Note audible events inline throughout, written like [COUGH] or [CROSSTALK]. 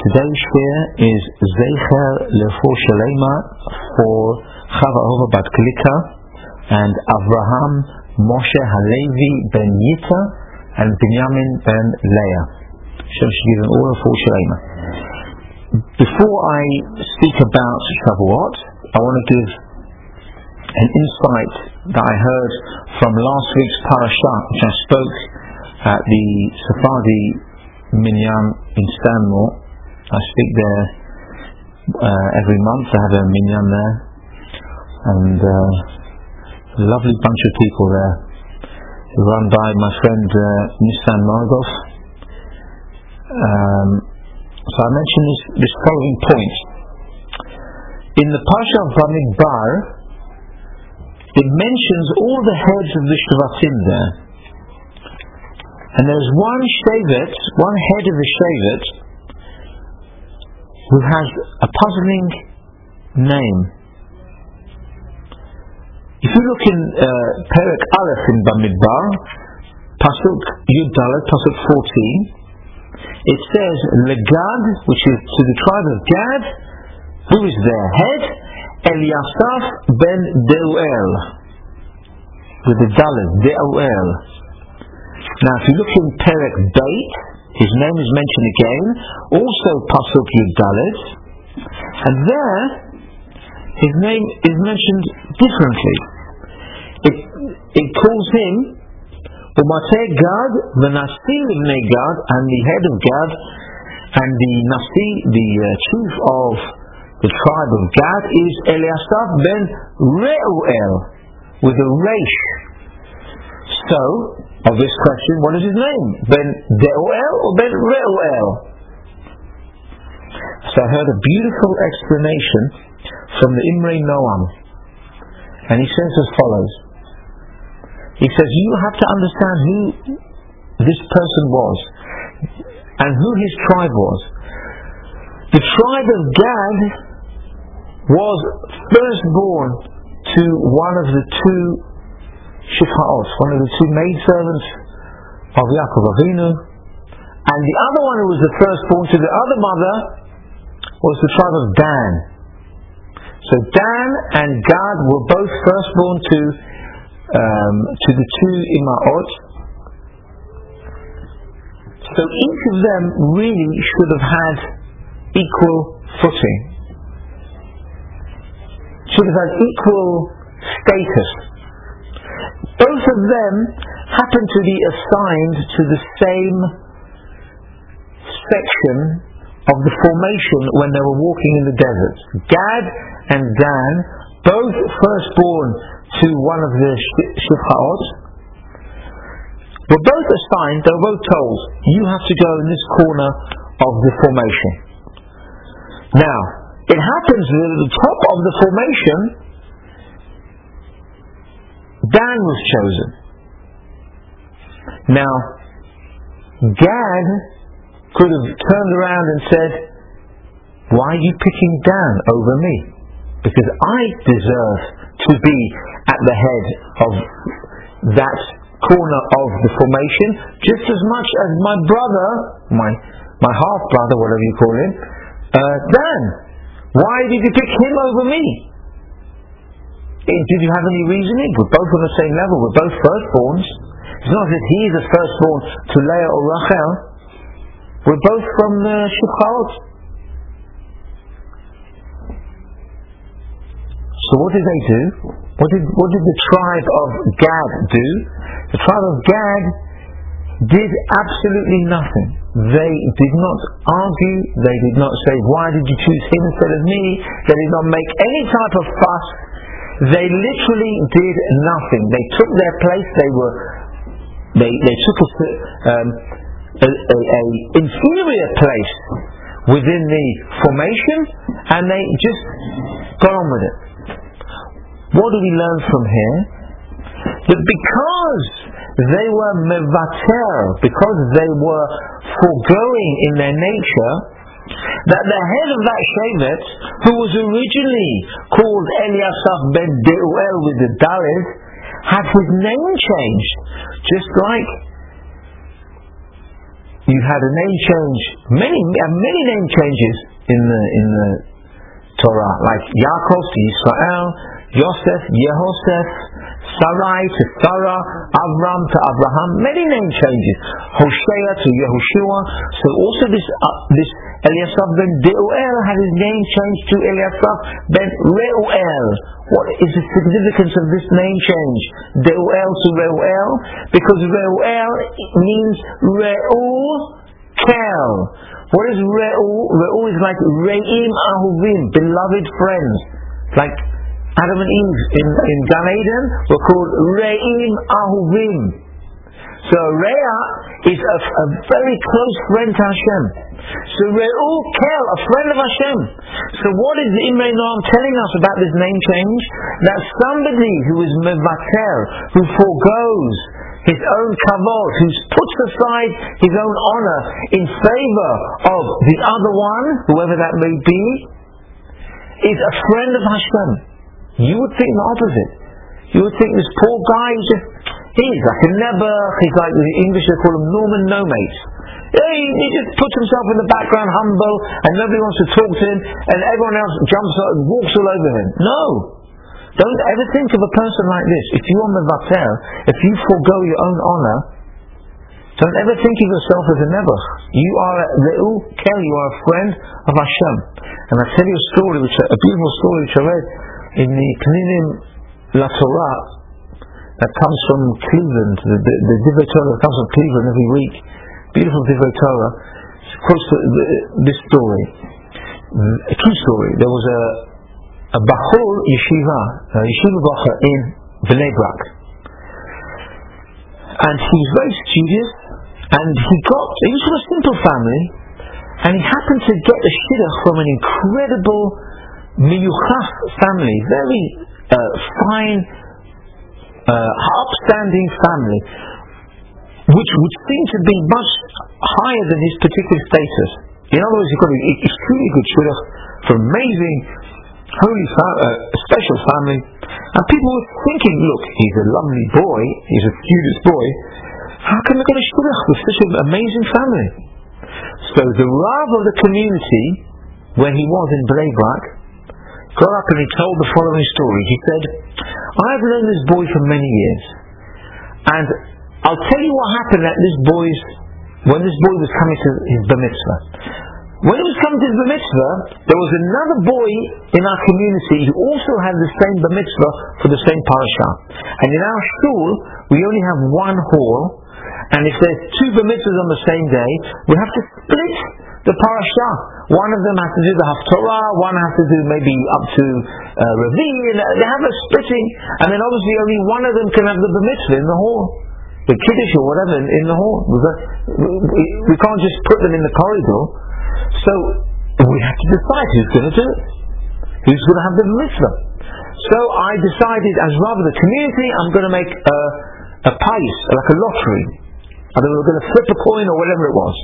Today's shiur is Zecher Lefo Shalema for Chava Ova Bat Klika and Avraham Moshe Halevi ben Yita and Binyamin ben Leah. Hashem should give them all a full Shalema. Before I speak about Shavuot, I want to give an insight that I heard from last week's parasha, which I spoke at the Sephardi Minyan in Stanmore. I speak there uh, every month. I have a minyan there, and uh, a lovely bunch of people there, run by my friend uh, Nissan Margov. Um, so I mentioned this, this following point. In the Pasha of Bamidbar, it mentions all the heads of the Shvatim there. And there's one Shevet, one head of the Shevet, who has a puzzling name. If you look in uh, Perek Aleph in Bamidbar, Pasuk Yud Pasuk 14, it says Legad, which is to the tribe of Gad, who is their head? Eliasaph ben Deuel, with the Dalet, Deuel. Now, if you look in Perek Beit, his name is mentioned again, also Pasuk Yud Dalet, and there his name is mentioned differently. It, it calls him Umatei Gad, the Nasi Ibnei Gad, and the head of Gad, and the Nasi, the uh, chief of the tribe of Gad, is Eliasaph ben Reuel, with a Resh. So, obvious question, what is his name? Ben Deuel or Ben Reuel? So I heard a beautiful explanation from the Imre Noam. And he says as follows. He says, you have to understand who this person was and who his tribe was. The tribe of Gad was firstborn to one of the two Shifhaot, one of the two maidservants of Yaakov Avinu, and the other one who was the firstborn to the other mother was the tribe of Dan. So Dan and Gad were both firstborn to um, to the two Imaot. So each of them really should have had equal footing, should have had equal status both of them happen to be assigned to the same section of the formation when they were walking in the desert. Gad and Dan, both firstborn to one of the Shifhaot, were both assigned, they were both told, you have to go in this corner of the formation. Now, it happens that at the top of the formation, Dan was chosen. Now, Gad could have turned around and said, Why are you picking Dan over me? Because I deserve to be at the head of that corner of the formation just as much as my brother, my, my half brother, whatever you call him, uh, Dan. Why did you pick him over me? Did you have any reasoning? We're both on the same level. We're both firstborns. It's not as if he is a firstborn to Leah or Rachel. We're both from the Shifchaot. So what did they do? What did, what did the tribe of Gad do? The tribe of Gad did absolutely nothing. They did not argue. They did not say, why did you choose him instead of me? They did not make any type of fuss they literally did nothing. They took their place. They were they they took a, um, a, a, a inferior place within the formation, and they just got on with it. What do we learn from here? That because they were mevater, because they were foregoing in their nature, that the head of that Shevet, who was originally called Eliasaph ben Deuel with the Dalet, had his name changed. Just like you had a name change, many many name changes in the in the Torah, like Yaakov to Israel, Yosef, Yehosef, Sarai to Sarah, Avram to Abraham, many name changes. Hosea to Yehoshua. So also this uh, this Eliasaph ben Deuel had his name changed to Eliasaph ben Reuel. What is the significance of this name change? Deuel to Reuel? Because Reuel means Reu Kel. What is Reu? Reu is like Re'im Ahuvim, beloved friends. Like Adam and Eve in, in Gan Eden were called Re'im Ahuvim. So Rea is a, a, very close friend to Hashem. So Re'u Kel, a friend of Hashem. So what is the Imrei Noam telling us about this name change? That somebody who is mevater, who foregoes his own kavod, who puts aside his own honor in favor of the other one, whoever that may be, is a friend of Hashem. You would think the opposite. You would think this poor guy is just, he's like a nebuch, he's like the English they call him Norman No Mate. He, he just puts himself in the background humble and nobody wants to talk to him and everyone else jumps up and walks all over him. No. Don't ever think of a person like this. If you are Mevatel, if you forego your own honor, don't ever think of yourself as a nebuch. You are Re'u Kel, you are a friend of Hashem. And I tell you a story, which a beautiful story which I read in the Peninim La Torah that comes from Cleveland, the, the, the Divrei Torah that comes from Cleveland every week. Beautiful Divrei Torah. Quotes this story. A true story. There was a a Bahur Yeshiva, a Yeshiva Bacher in Bnei Brak. And he was very studious, and he got, he was from a simple family, and he happened to get a shidduch from an incredible miyuchas family, very uh, fine, uh, upstanding family, which would seem to be much higher than his particular status. In other words, he's got an extremely good shidduch for amazing, holy, fa- uh, special family. And people were thinking, look, he's a lovely boy, he's a studious boy, how can they get a shidduch with such an amazing family? So the Rav of the community, when he was in Brak, got up and he told the following story. He said, I've known this boy for many years, and I'll tell you what happened at this boy's, when this boy was coming to his bar mitzvah. When he was coming to his bar mitzvah, there was another boy in our community who also had the same bar mitzvah for the same parasha. And in our shul, we only have one hall, and if there's two bar mitzvahs on the same day, we have to split the parasha. One of them has to do the Haftorah, one has to do maybe up to uh, Ravi, and they have a splitting, and then obviously only one of them can have the bar mitzvah in the hall. The kiddush or whatever in, in the hall. We, can't just put them in the corridor. So we have to decide who's going to do it. Who's going to have the mitzvah. So I decided, as rather the community, I'm going to make a, a pice, like a lottery. Mean, we were going to flip a coin or whatever it was.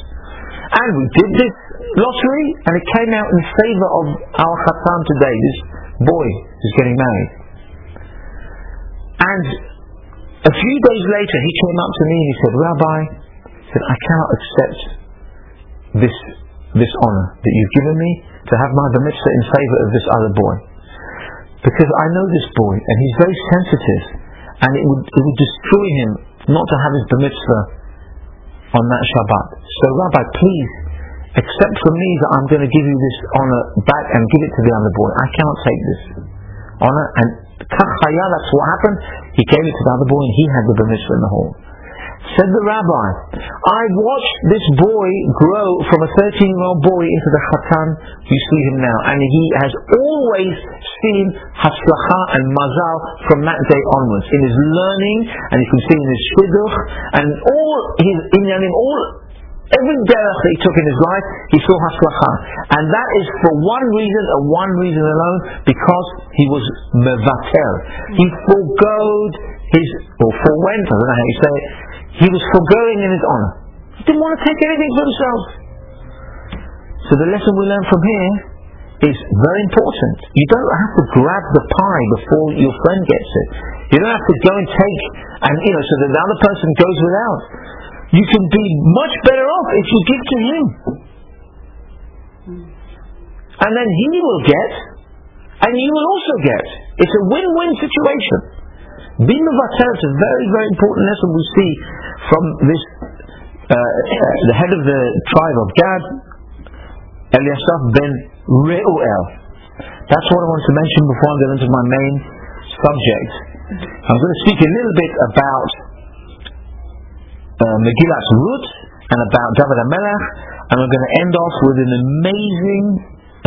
And we did this lottery, and it came out in favor of our Chatan today, this boy who's getting married. And a few days later, he came up to me and he said, Rabbi, he said, I cannot accept this, this honor that you've given me to have my mitzvah in favor of this other boy. Because I know this boy, and he's very sensitive, and it would, it would destroy him not to have his mitzvah on that Shabbat. So Rabbi, please accept from me that I'm going to give you this honor back and give it to the other boy. I cannot take this honor. And that's what happened. He gave it to the other boy and he had the bar mitzvah in the hall. Said the rabbi, I watched this boy grow from a 13 year old boy into the Chatan you see him now. And he has always seen Hatzlacha and Mazal from that day onwards. In his learning, and you can see in his shidduch, and all his inyanim, all Every derech that he took in his life, he saw hatzlacha. And that is for one reason and one reason alone, because he was mevater. He foregoed his, or forewent, I don't know how you say it, he was foregoing in his honor. He didn't want to take anything for himself. So the lesson we learn from here is very important. You don't have to grab the pie before your friend gets it. You don't have to go and take, and you know, so that the other person goes without. you can be much better off if you give to him. And then he will get, and you will also get. It's a win-win situation. Being Mavatel is a very, very important lesson we see from this, uh, the head of the tribe of Gad, Eliasaph ben Reuel. That's what I want to mention before I go into my main subject. I'm going to speak a little bit about uh, Megillat Ruth and about David HaMelech, and I'm going to end off with an amazing,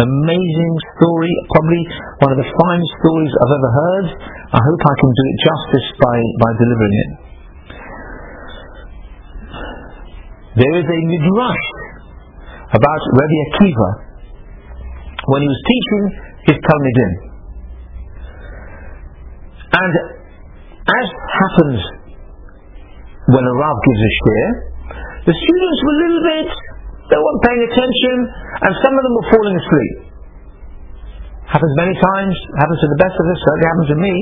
amazing story, probably one of the finest stories I've ever heard. I hope I can do it justice by, by delivering it. There is a midrash about Rabbi Akiva when he was teaching his Talmidim. And as happens when a Rav gives a shiur, the students were a little bit, they weren't paying attention, and some of them were falling asleep. Happens many times, happens to the best of us, certainly happens to me.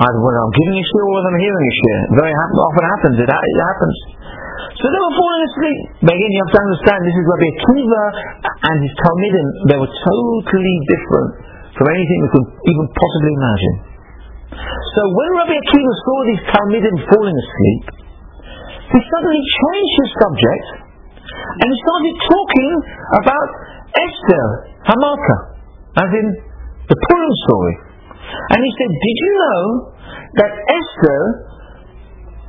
Either I'm giving a shiur or I'm hearing a shiur. Very often happens, it, ha- it happens. So they were falling asleep. But again, you have to understand, this is Rabbi Akiva and his Talmidim, they were totally different from anything you could even possibly imagine. So when Rabbi Akiva saw these Talmidim falling asleep, he suddenly changed his subject and he started talking about Esther Hamalka, as in the Purim story. And he said, Did you know that Esther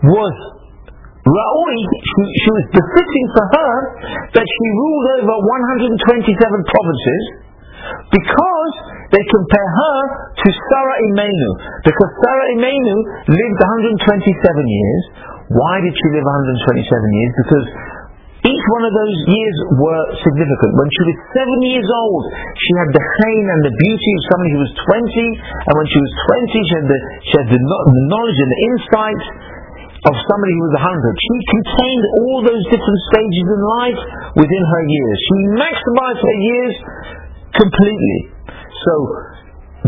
was Ra'ui, she, she was befitting for her that she ruled over 127 provinces because they compare her to Sarah Imenu. Because Sarah Imenu lived 127 years. Why did she live 127 years? Because each one of those years were significant. When she was seven years old, she had the chain and the beauty of somebody who was 20, and when she was 20, she had the, she had the, the knowledge and the insight of somebody who was 100. She contained all those different stages in life within her years. She maximized her years completely. So,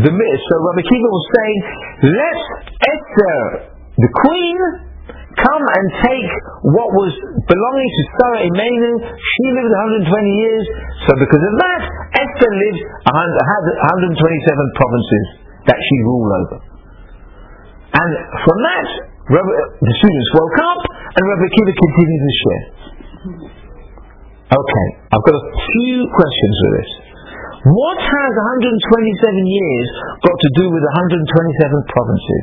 the myth, so Rabbi Kiva was saying, let Esther, the queen, come and take what was belonging to Sarah Imenu. She lived 120 years, so because of that, Esther lived 127 provinces that she ruled over. And from that, the students woke up, and Rabbi Akiva continued to share. Okay, I've got a few questions with this. What has 127 years got to do with 127 provinces?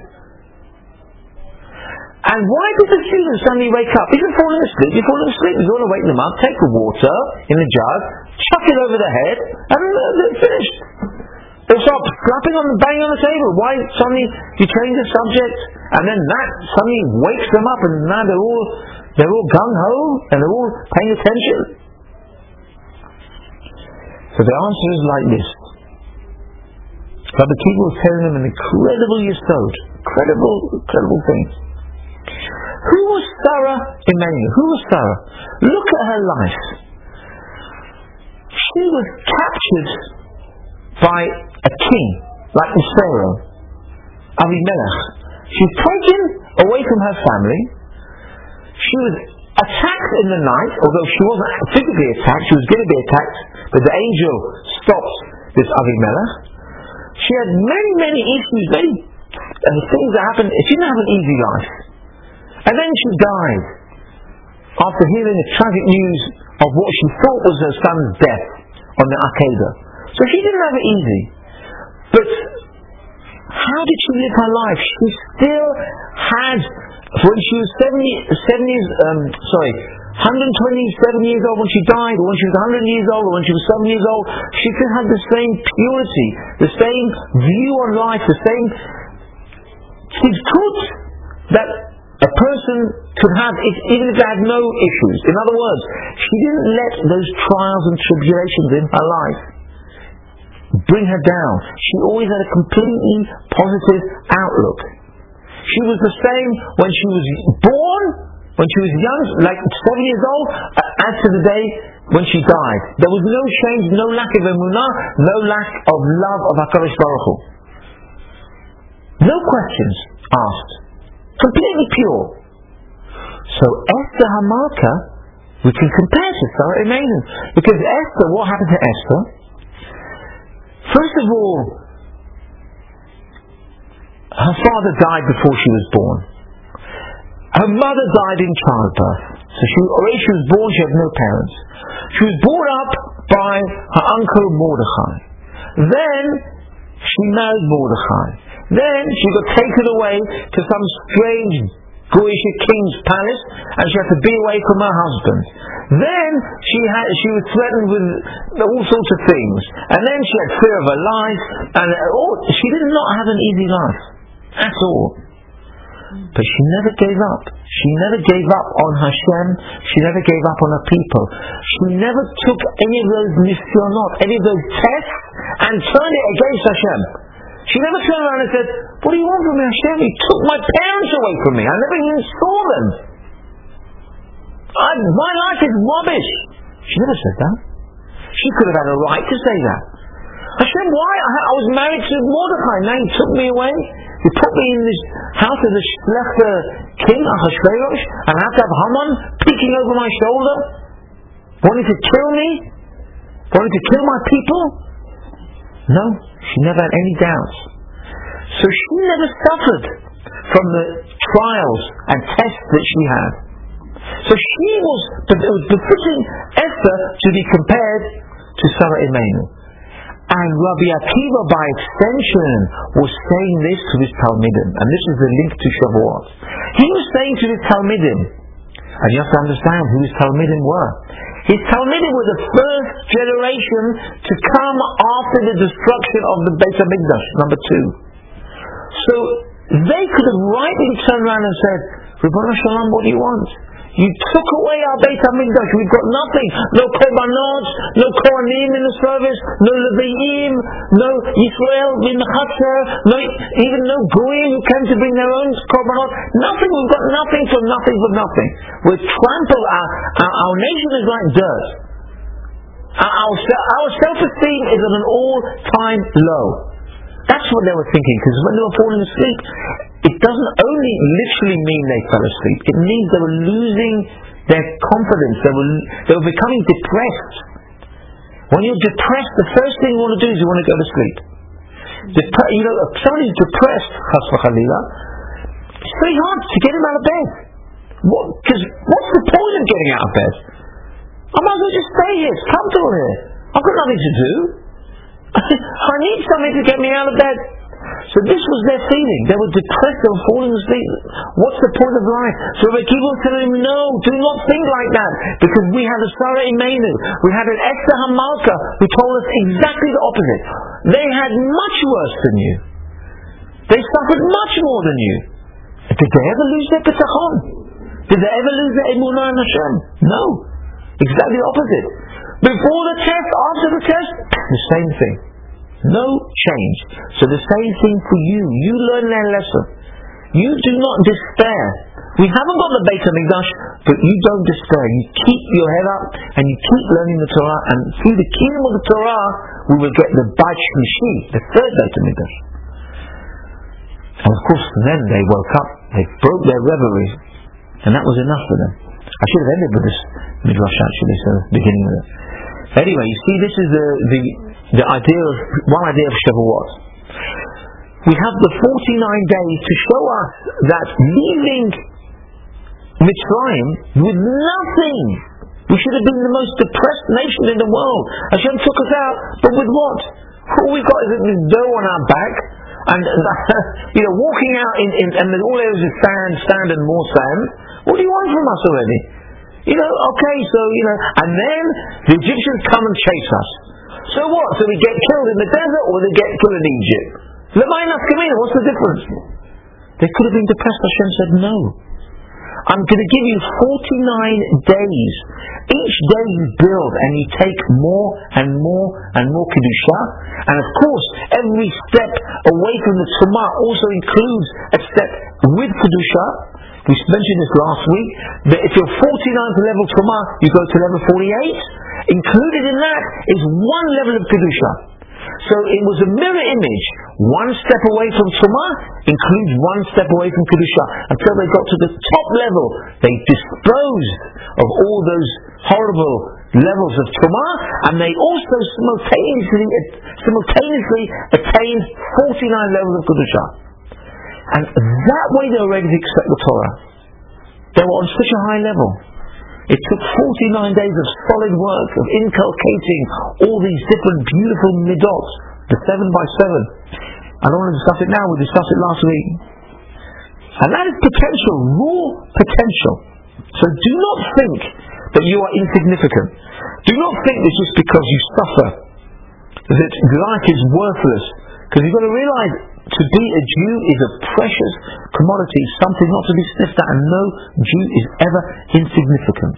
And why did the students suddenly wake up? You're falling asleep, you're falling asleep. You want to wake them up, take the water in the jug, chuck it over their head, and uh, they're finished. They start slapping on the bang on the table. Why suddenly you change the subject, and then that suddenly wakes them up, and now they're all they're all gung ho and they're all paying attention. So the answer is like this. Rabbi Kiva was telling them an incredible yisod, incredible, incredible thing. Who was Sarah Imenu? Who was Sarah? Look at her life. She was captured by a king, like the Pharaoh, Avimelech. She's taken away from her family. She was attacked in the night, although she wasn't physically attacked, she was going to be attacked, but the angel stopped this Avimelech. She had many, many issues, many uh, things that happened. She didn't have an easy life. And then she died after hearing the tragic news of what she thought was her son's death on the Akedah. So she didn't have it easy. But how did she live her life? She still had, when she was 70, 70 um, sorry, 127 years old when she died, or when she was 100 years old, or when she was 7 years old, she still had the same purity, the same view on life, the same tzidkut that a person could have even if they had no issues. In other words, she didn't let those trials and tribulations in her life bring her down. She always had a completely positive outlook. She was the same when she was born, when she was young, like seven years old, uh, as to the day when she died. There was no change, no lack of emunah, no lack of love of HaKadosh Baruch Hu. No questions asked. Completely pure. So Esther Hamalka, we can compare to Sarah Imenu. Because Esther, what happened to Esther? First of all, her father died before she was born. Her mother died in childbirth. So she, already she was born, she had no parents. She was brought up by her uncle Mordechai. Then she married Mordechai. Then she got taken away to some strange Goyish king's palace, and she had to be away from her husband. Then she had she was threatened with all sorts of things, and then she had fear of her life, and uh, all, she did not have an easy life at all. But she never gave up. She never gave up on Hashem. She never gave up on her people. She never took any of those nisyonot, any of those tests, and turned it against Hashem. She never turned around and said, What do you want from me, Hashem? You took my parents away from me. I never even saw them. I, my life is rubbish. She never said that. She could have had a right to say that. Hashem, why? I, I was married to Mordechai. Now you took me away. You put me in this house of the Shlechter king, Ahasuerus, and I have to have Haman peeking over my shoulder, wanting to kill me, wanting to kill my people. No, she never had any doubts. So she never suffered from the trials and tests that she had. So she was, it was befitting Esther to be compared to Sarah Imenu. And Rabbi Akiva, by extension, was saying this to his Talmidim, and this is the link to Shavuot. He was saying to his Talmidim, and you have to understand who his Talmidim were. His Talmidim were the first generation to come after the destruction of the Beit HaMikdash, number two. So they could have rightly turned around and said, Ribbon Shalom, what do you want? You took away our Beit HaMikdash. We've got nothing. No Korbanot, no Kohanim in the service, no Leviim, no Yisrael in the Chatzar, no, even no Goyim who came to bring their own Korbanot. Nothing. We've got nothing for nothing for nothing. We're trampled. Our, our, our nation is like dirt. Our, our, our self-esteem is at an all-time low. That's what they were thinking, because when they were falling asleep, it doesn't only literally mean they fell asleep, it means they were losing their confidence, they were, they were becoming depressed. When you're depressed, the first thing you want to do is you want to go to sleep. Dep- you know, if somebody's depressed, it's very hard to get him out of bed. Because what, what's the point of getting out of bed? I might as well just stay here. It's comfortable here. I've got nothing to do. [LAUGHS] I need something to get me out of bed. So this was their feeling. They were depressed, they were falling asleep. What's the point of life? So Rabbi Akiva was telling them, no, do not think like that. Because we had a Sarah Imenu, we had an Esther Hamalka who told us exactly the opposite. They had much worse than you. They suffered much more than you. Did they ever lose their bitachon? Did they ever lose their emunah and Hashem? No. Exactly the opposite. Before the test, after the test, the same thing. No change. So the same thing for you. You learn that lesson. You do not despair. We haven't got the Beit HaMikdash, but you don't despair. You keep your head up and you keep learning the Torah, and through the kingdom of the Torah, we will get the Bach Shlishi, the third Beit HaMikdash. And of course, then they woke up, they broke their reverie, and that was enough for them. I should have ended with this midrash actually, so beginning with it. Anyway, you see, this is the, the the idea of one idea of Shavuot. We have the 49 days to show us that leaving Mitzrayim with nothing, we should have been the most depressed nation in the world. Hashem took us out, but with what? All we've got is this dough on our back, and [LAUGHS] you know, walking out in, in and all there is is sand, sand, and more sand. What do you want from us already? You know, okay, so you know, and then the Egyptians come and chase us. So what? So we get killed in the desert or they get killed in Egypt? What's the difference? They could have been depressed. Hashem said, no. I'm going to give you 49 days. Each day you build and you take more and more and more Kedusha. And of course, every step away from the Tumah also includes a step with Kedusha. We mentioned this last week, that if you're 49 to level Tumah, you go to level 48. Included in that is one level of Kedusha. So it was a mirror image. One step away from Tumah includes one step away from Kedusha. Until they got to the top level, they disposed of all those horrible levels of Tumah, and they also simultaneously, simultaneously attained 49 levels of Kedusha. And that way they were ready to accept the Torah. They were on such a high level. It took 49 days of solid work, of inculcating all these different beautiful midot, the seven by seven. I don't want to discuss it now, we discussed it last week. And that is potential, raw potential. So do not think that you are insignificant. Do not think that just because you suffer, that life is worthless. Because you've got to realize to be a Jew is a precious commodity, something not to be sniffed at, and no Jew is ever insignificant.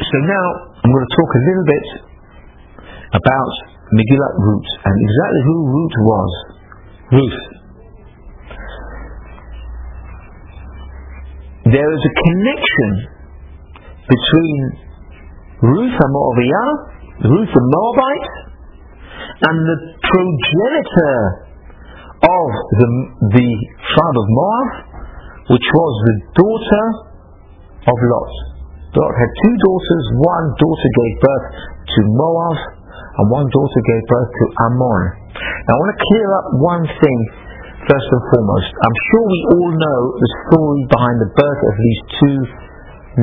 So now I'm going to talk a little bit about Megillat Ruth and exactly who Ruth was. Ruth. There is a connection between Ruth and Moaviah Ruth the Moabite, and the progenitor of the, the tribe of Moab, which was the daughter of Lot. Lot had two daughters, one daughter gave birth to Moab, and one daughter gave birth to Ammon. Now I want to clear up one thing first and foremost. I'm sure we all know the story behind the birth of these two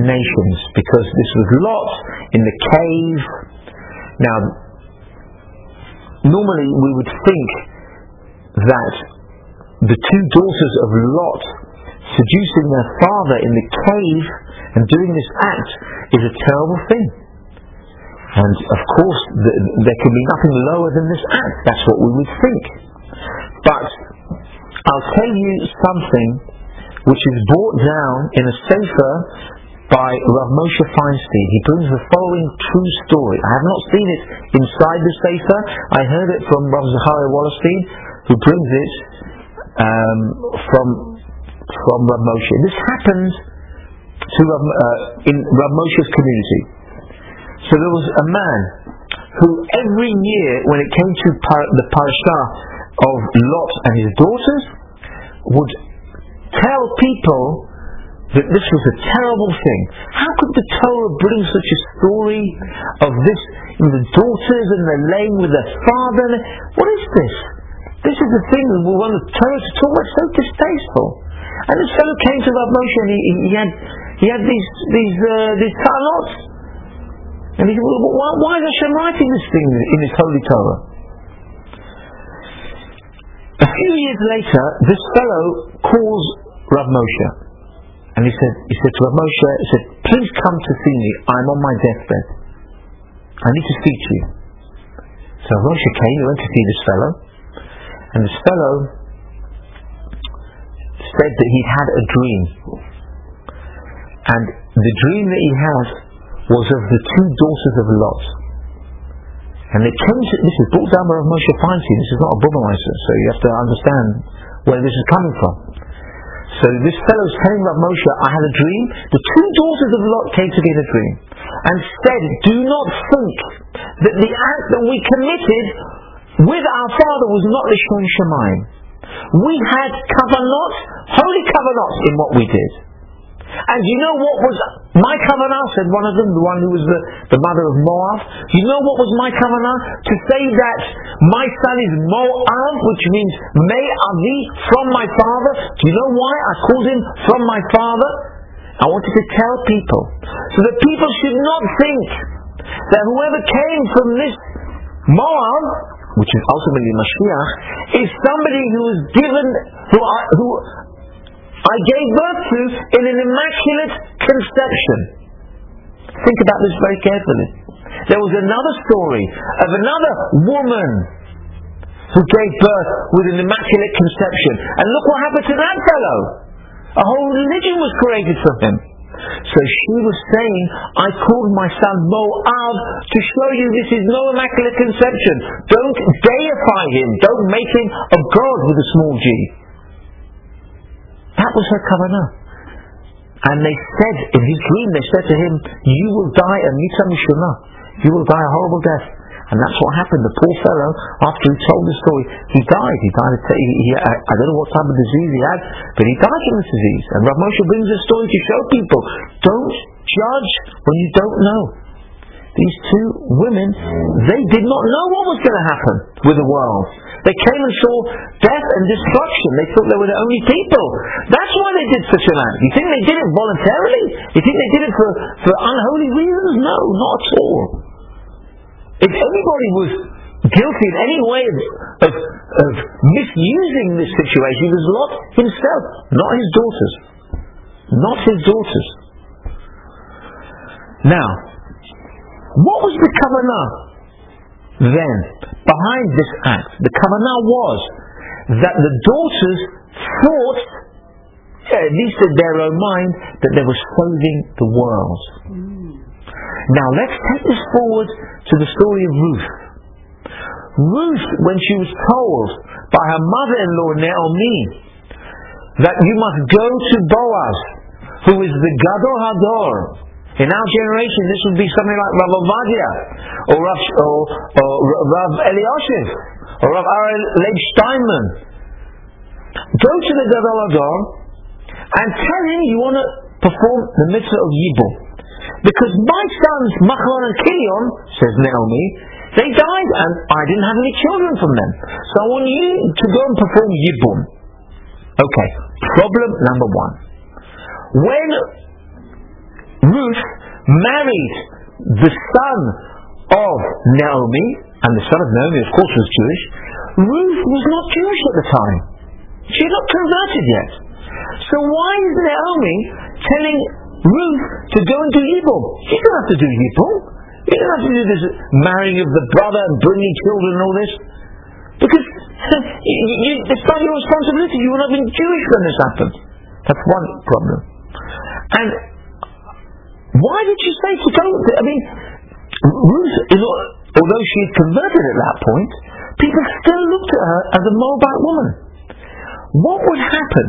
nations because this was Lot in the cave now, normally we would think that the two daughters of Lot seducing their father in the cave and doing this act is a terrible thing. And of course, th- there can be nothing lower than this act. That's what we would think. But I'll tell you something which is brought down in a sefer by Rav Moshe Feinstein. He brings the following true story. I have not seen it inside the Sefer. I heard it from Rav Zachariah Wallerstein, who brings it um, from from Rav Moshe. This happened to Rav, uh, in Rav Moshe's community. So there was a man who every year, when it came to par- the parashah of Lot and his daughters, would tell people that this was a terrible thing. How could the Torah bring such a story of this, in the daughters and the laying with their father? What is this? This is the thing that we want the Torah to talk about, so distasteful. And this fellow came to Rav Moshe and he, he had, he had these, these, uh, these talot. And he said, well, why, why is Hashem writing this thing in his holy Torah? A few years later, this fellow calls Rav Moshe and he said, he said to Moshe, he said, please come to see me. I'm on my deathbed. I need to speak to you. So Moshe came, he went to see this fellow. And this fellow said that he'd had a dream. And the dream that he had was of the two daughters of Lot. And it came to, this is brought down by Moshe Feinstein, this is not a Bummermeister, so you have to understand where this is coming from. So this fellow is telling Rav Moshe, I had a dream. The two daughters of Lot came to me in a dream and said, do not think that the act that we committed with our father was not Lishem Shamayim. We had cover kavanot, holy cover kavanot in what we did. And you know what was my kavanah? Said one of them, the one who was the, the mother of Moab. You know what was my kavanah? To say that my son is Moab, which means may avi from my father. Do you know why I called him from my father? I wanted to tell people so that people should not think that whoever came from this Moab, which is ultimately Mashiach, is somebody who is given, who, who I gave birth to in an immaculate conception. Think about this very carefully. There was another story of another woman who gave birth with an immaculate conception. And look what happened to that fellow. A whole religion was created from him. So she was saying, I called my son Moab to show you this is no immaculate conception. Don't deify him. Don't make him a god with a small g. That was her kavanah. And they said, in his dream, they said to him, you will die a mita mishuna. You will die a horrible death. And that's what happened. The poor fellow, after he told the story, he died. He died. He, he, I, I don't know what type of disease he had, but he died from this disease. And Rav Moshe brings this story to show people, don't judge when you don't know. These two women, they did not know what was going to happen with the world. They came and saw death and destruction. They thought they were the only people. That's why they did such an act. You think they did it voluntarily? You think they did it for, for unholy reasons? No, not at all. If anybody was guilty in any way of, of, of misusing this situation, it was Lot himself, not his daughters. Not his daughters. Now, what was the kavanah then behind this act? The kavanah was that the daughters thought, at least in their own mind, that they were saving the world. Now let's take this forward to the story of Ruth. Ruth, when she was told by her mother-in-law Naomi that you must go to Boaz, who is the Gadol Hador. In our generation, this would be something like Rav Ovadia, or Rav, or, or Rav Eliashiv, or Rav Leib Steinman. Go to the Gadol Hador and tell him you want to perform the mitzvah of Yibum. Because my sons, Machlon and Kilion, says Naomi, they died and I didn't have any children from them. So I want you to go and perform Yibum. Okay, problem number one. When Ruth married the son of Naomi, and the son of Naomi of course was Jewish, Ruth was not Jewish at the time. She had not converted yet. So why is Naomi telling Ruth to go and do Yibum? She didn't have to do Yibum. You don't have to do this marrying of the brother and bringing children and all this. Because [LAUGHS] you, it's not your responsibility. You would have been Jewish when this happened. That's one problem. And why did she say to go? I mean, Ruth, although she had converted at that point, people still looked at her as a Moabite woman. What would happen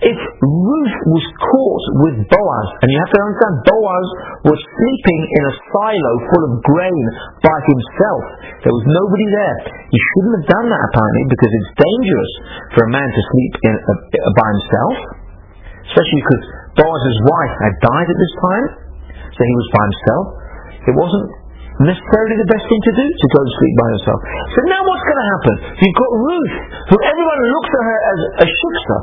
if Ruth was caught with Boaz, and you have to understand Boaz was sleeping in a silo full of grain by himself. There was nobody there. He shouldn't have done that apparently because it's dangerous for a man to sleep in, uh, by himself, especially because Boaz's wife had died at this time, so he was by himself. It wasn't necessarily the best thing to do to go and sleep by herself. So now what's going to happen? You've got Ruth, who everyone looks at her as a shiksa.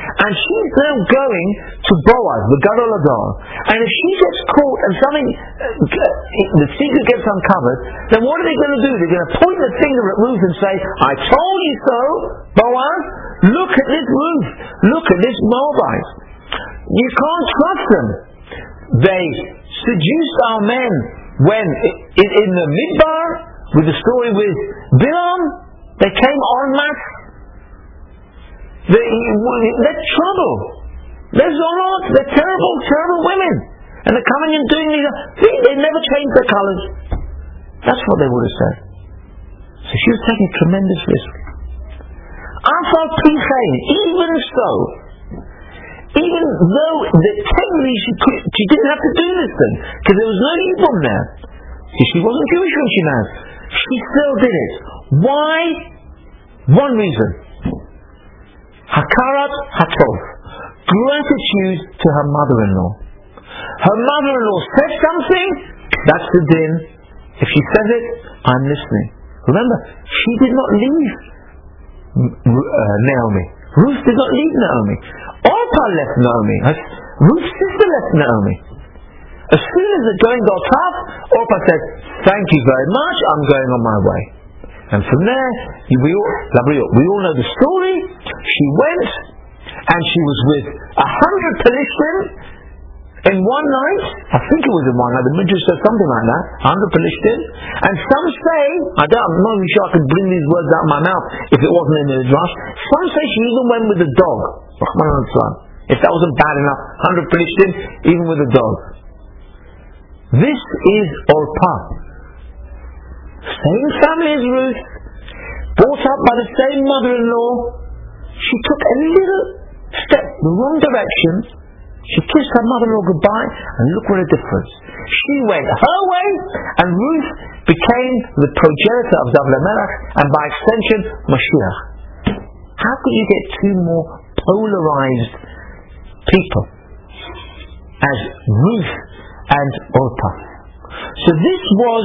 And she's now going to Boaz, the Gadol Hador. And if she gets caught and something, uh, the secret gets uncovered, then what are they going to do? They're going to point the finger at Ruth and say, I told you so, Boaz. Look at this Ruth. Look at this Moabite. You can't trust them. They seduced our men when, in, in the Midbar, with the story with Bilam, they came en masse they, they're trouble. They're zonot. They're terrible, terrible women. And they're coming and doing these. They, never change their colours. That's what they would have said. So she was taking tremendous risk. Even so, even though technically she, could, she didn't have to do this thing, because there was no Yibum there. She wasn't Jewish when she married. She still did it. Why? One reason. Hakarat Hatov. Gratitude to her mother-in-law. Her mother-in-law said something, that's the din. If she says it, I'm listening. Remember, she did not leave uh, Naomi. Ruth did not leave Naomi. Orpah left Naomi. Ruth's sister left Naomi. As soon as the going got tough, Orpah said, thank you very much, I'm going on my way. And from there, we all, we all know the story. She went, and she was with a hundred Pelishtim in one night. I think it was in one night. The Midrash said something like that. A hundred Pelishtim. And some say, I don't, I'm not even sure I could bring these words out of my mouth if it wasn't in the Midrash. Some say she even went with a dog. If that wasn't bad enough, hundred Pelishtim, even with a dog. This is Orpah. Same family as Ruth, brought up by the same mother-in-law. She took a little step the wrong direction. She kissed her mother-in-law goodbye, and look what a difference. She went her way, and Ruth became the progenitor of David Melech, and by extension, Mashiach. How could you get two more polarized people as Ruth and Orpah? So this was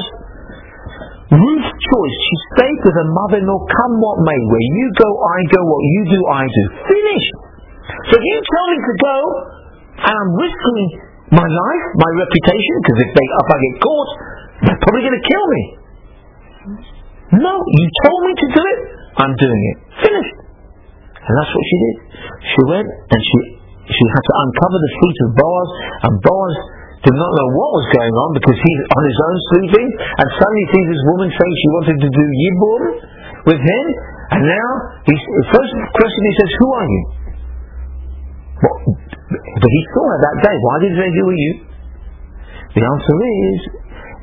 Ruth's choice. She stayed with her mother-in-law, come what may. Where you go, I go. What you do, I do. Finish. So if you tell me to go, and I'm risking my life, my reputation, because if, they, if I get caught, they're probably going to kill me. No, you told me to do it, I'm doing it. Finished. And that's what she did. She went and she she had to uncover the feet of Boaz, and Boaz did not know what was going on because he's on his own sleeping, and suddenly sees this woman saying she wanted to do yibum with him, and now he's, the first question he says, "Who are you?" Well, but he saw her that day. Why did they do you? The answer is,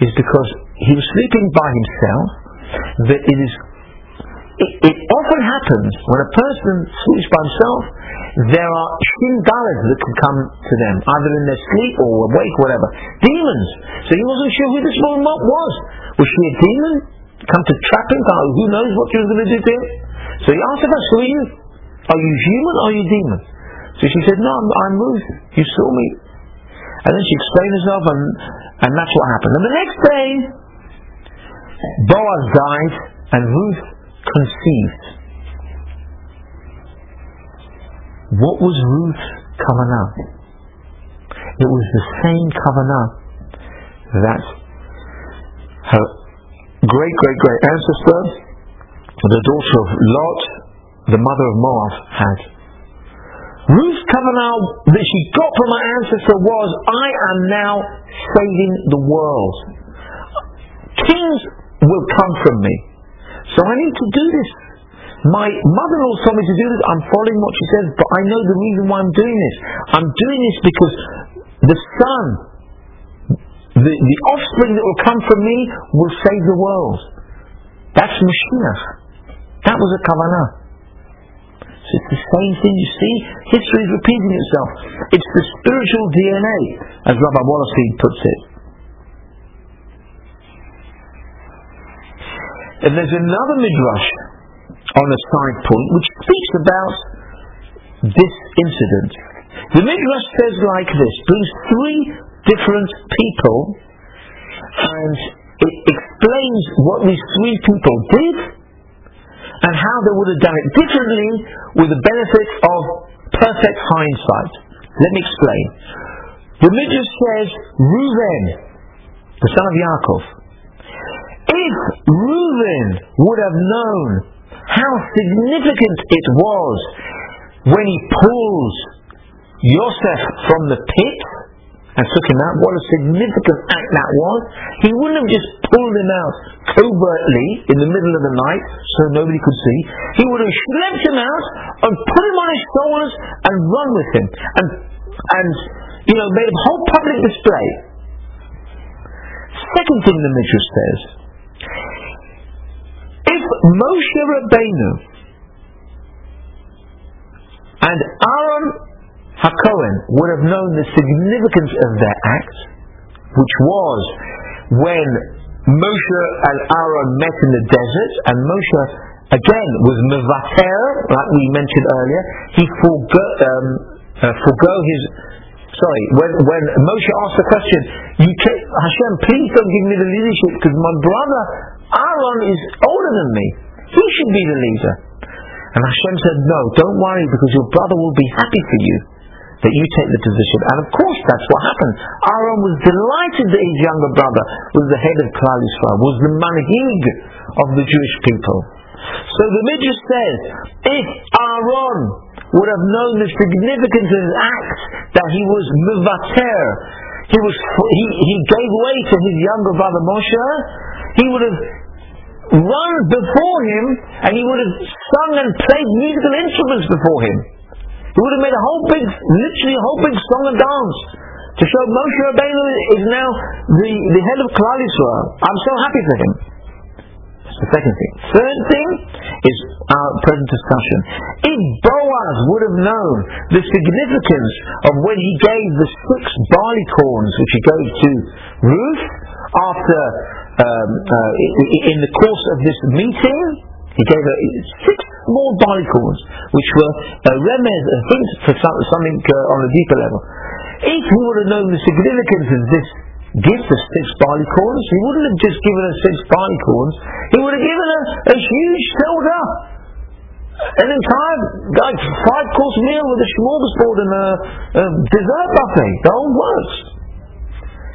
is because he was sleeping by himself. That it is it, it, often happens when a person sleeps by himself, there are shin that can come to them, either in their sleep or awake, whatever. Demons. So he wasn't sure who this woman was. Was she a demon? Come to trap him? Who knows what she was going to do to him? So he asked her, who are you? Are you human or are you demon? So she said, no, I'm, I'm. You saw me. And then she explained herself and, and that's what happened. And the next day, Boaz died and Ruth conceived. What was Ruth's kavanah? It was the same kavanah that her great great great ancestor, the daughter of Lot, the mother of Moab, had. Ruth's kavanah that she got from her ancestor was, I am now saving the world. Kings will come from me. So I need to do this. My mother-in-law told me to do this. I'm following what she says, but I know the reason why I'm doing this. I'm doing this because the son, the, the offspring that will come from me, will save the world. That's Mashiach. That was a kavanah. So it's the same thing you see. History is repeating itself. It's the spiritual DNA, as Rabbi Wallerstein puts it. And there's another midrash on a side point which speaks about this incident. The midrash says like this, brings three different people and it explains what these three people did and how they would have done it differently with the benefit of perfect hindsight. Let me explain. The midrash says Reuven, the son of Yaakov, if Reuben would have known how significant it was when he pulled Yosef from the pit and took him out, what a significant act that was. He wouldn't have just pulled him out covertly in the middle of the night so nobody could see. He would have schlepped him out and put him on his shoulders and run with him and, and you know, made a whole public display. Second thing the Midrash says, if Moshe Rabbeinu and Aaron HaKohen would have known the significance of their act, which was when Moshe and Aaron met in the desert, and Moshe again was mevater, like we mentioned earlier, he forgo, um, uh, forgo his sorry, when, when Moshe asked the question, you can, Hashem, please don't give me the leadership because my brother Aaron is older than me. He should be the leader. And Hashem said, no, don't worry because your brother will be happy for you that you take the position. And of course that's what happened. Aaron was delighted that his younger brother was the head of Klal Yisrael, was the manhig of the Jewish people. So the Midrash says, if Aaron would have known the significance of his act, that he was mivater, he was he, he gave way to his younger brother Moshe, he would have run before him and he would have sung and played musical instruments before him. He would have made a whole big, literally a whole big song and dance to show Moshe Rabbeinu is now the, the head of Klal Yisrael. I'm so happy for him. The second thing. Third thing is, our present discussion. If Boaz would have known the significance of when he gave the six barley corns which he gave to Ruth after um, uh, in the course of this meeting, he gave her six small barley corns, which were a remez, a hint for something uh, on a deeper level. If he would have known the significance of this gift of six barley corns, he wouldn't have just given her six barley corns, he would have given her a huge silver an entire like five course meal with a smorgasbord and a, a dessert buffet, the whole works.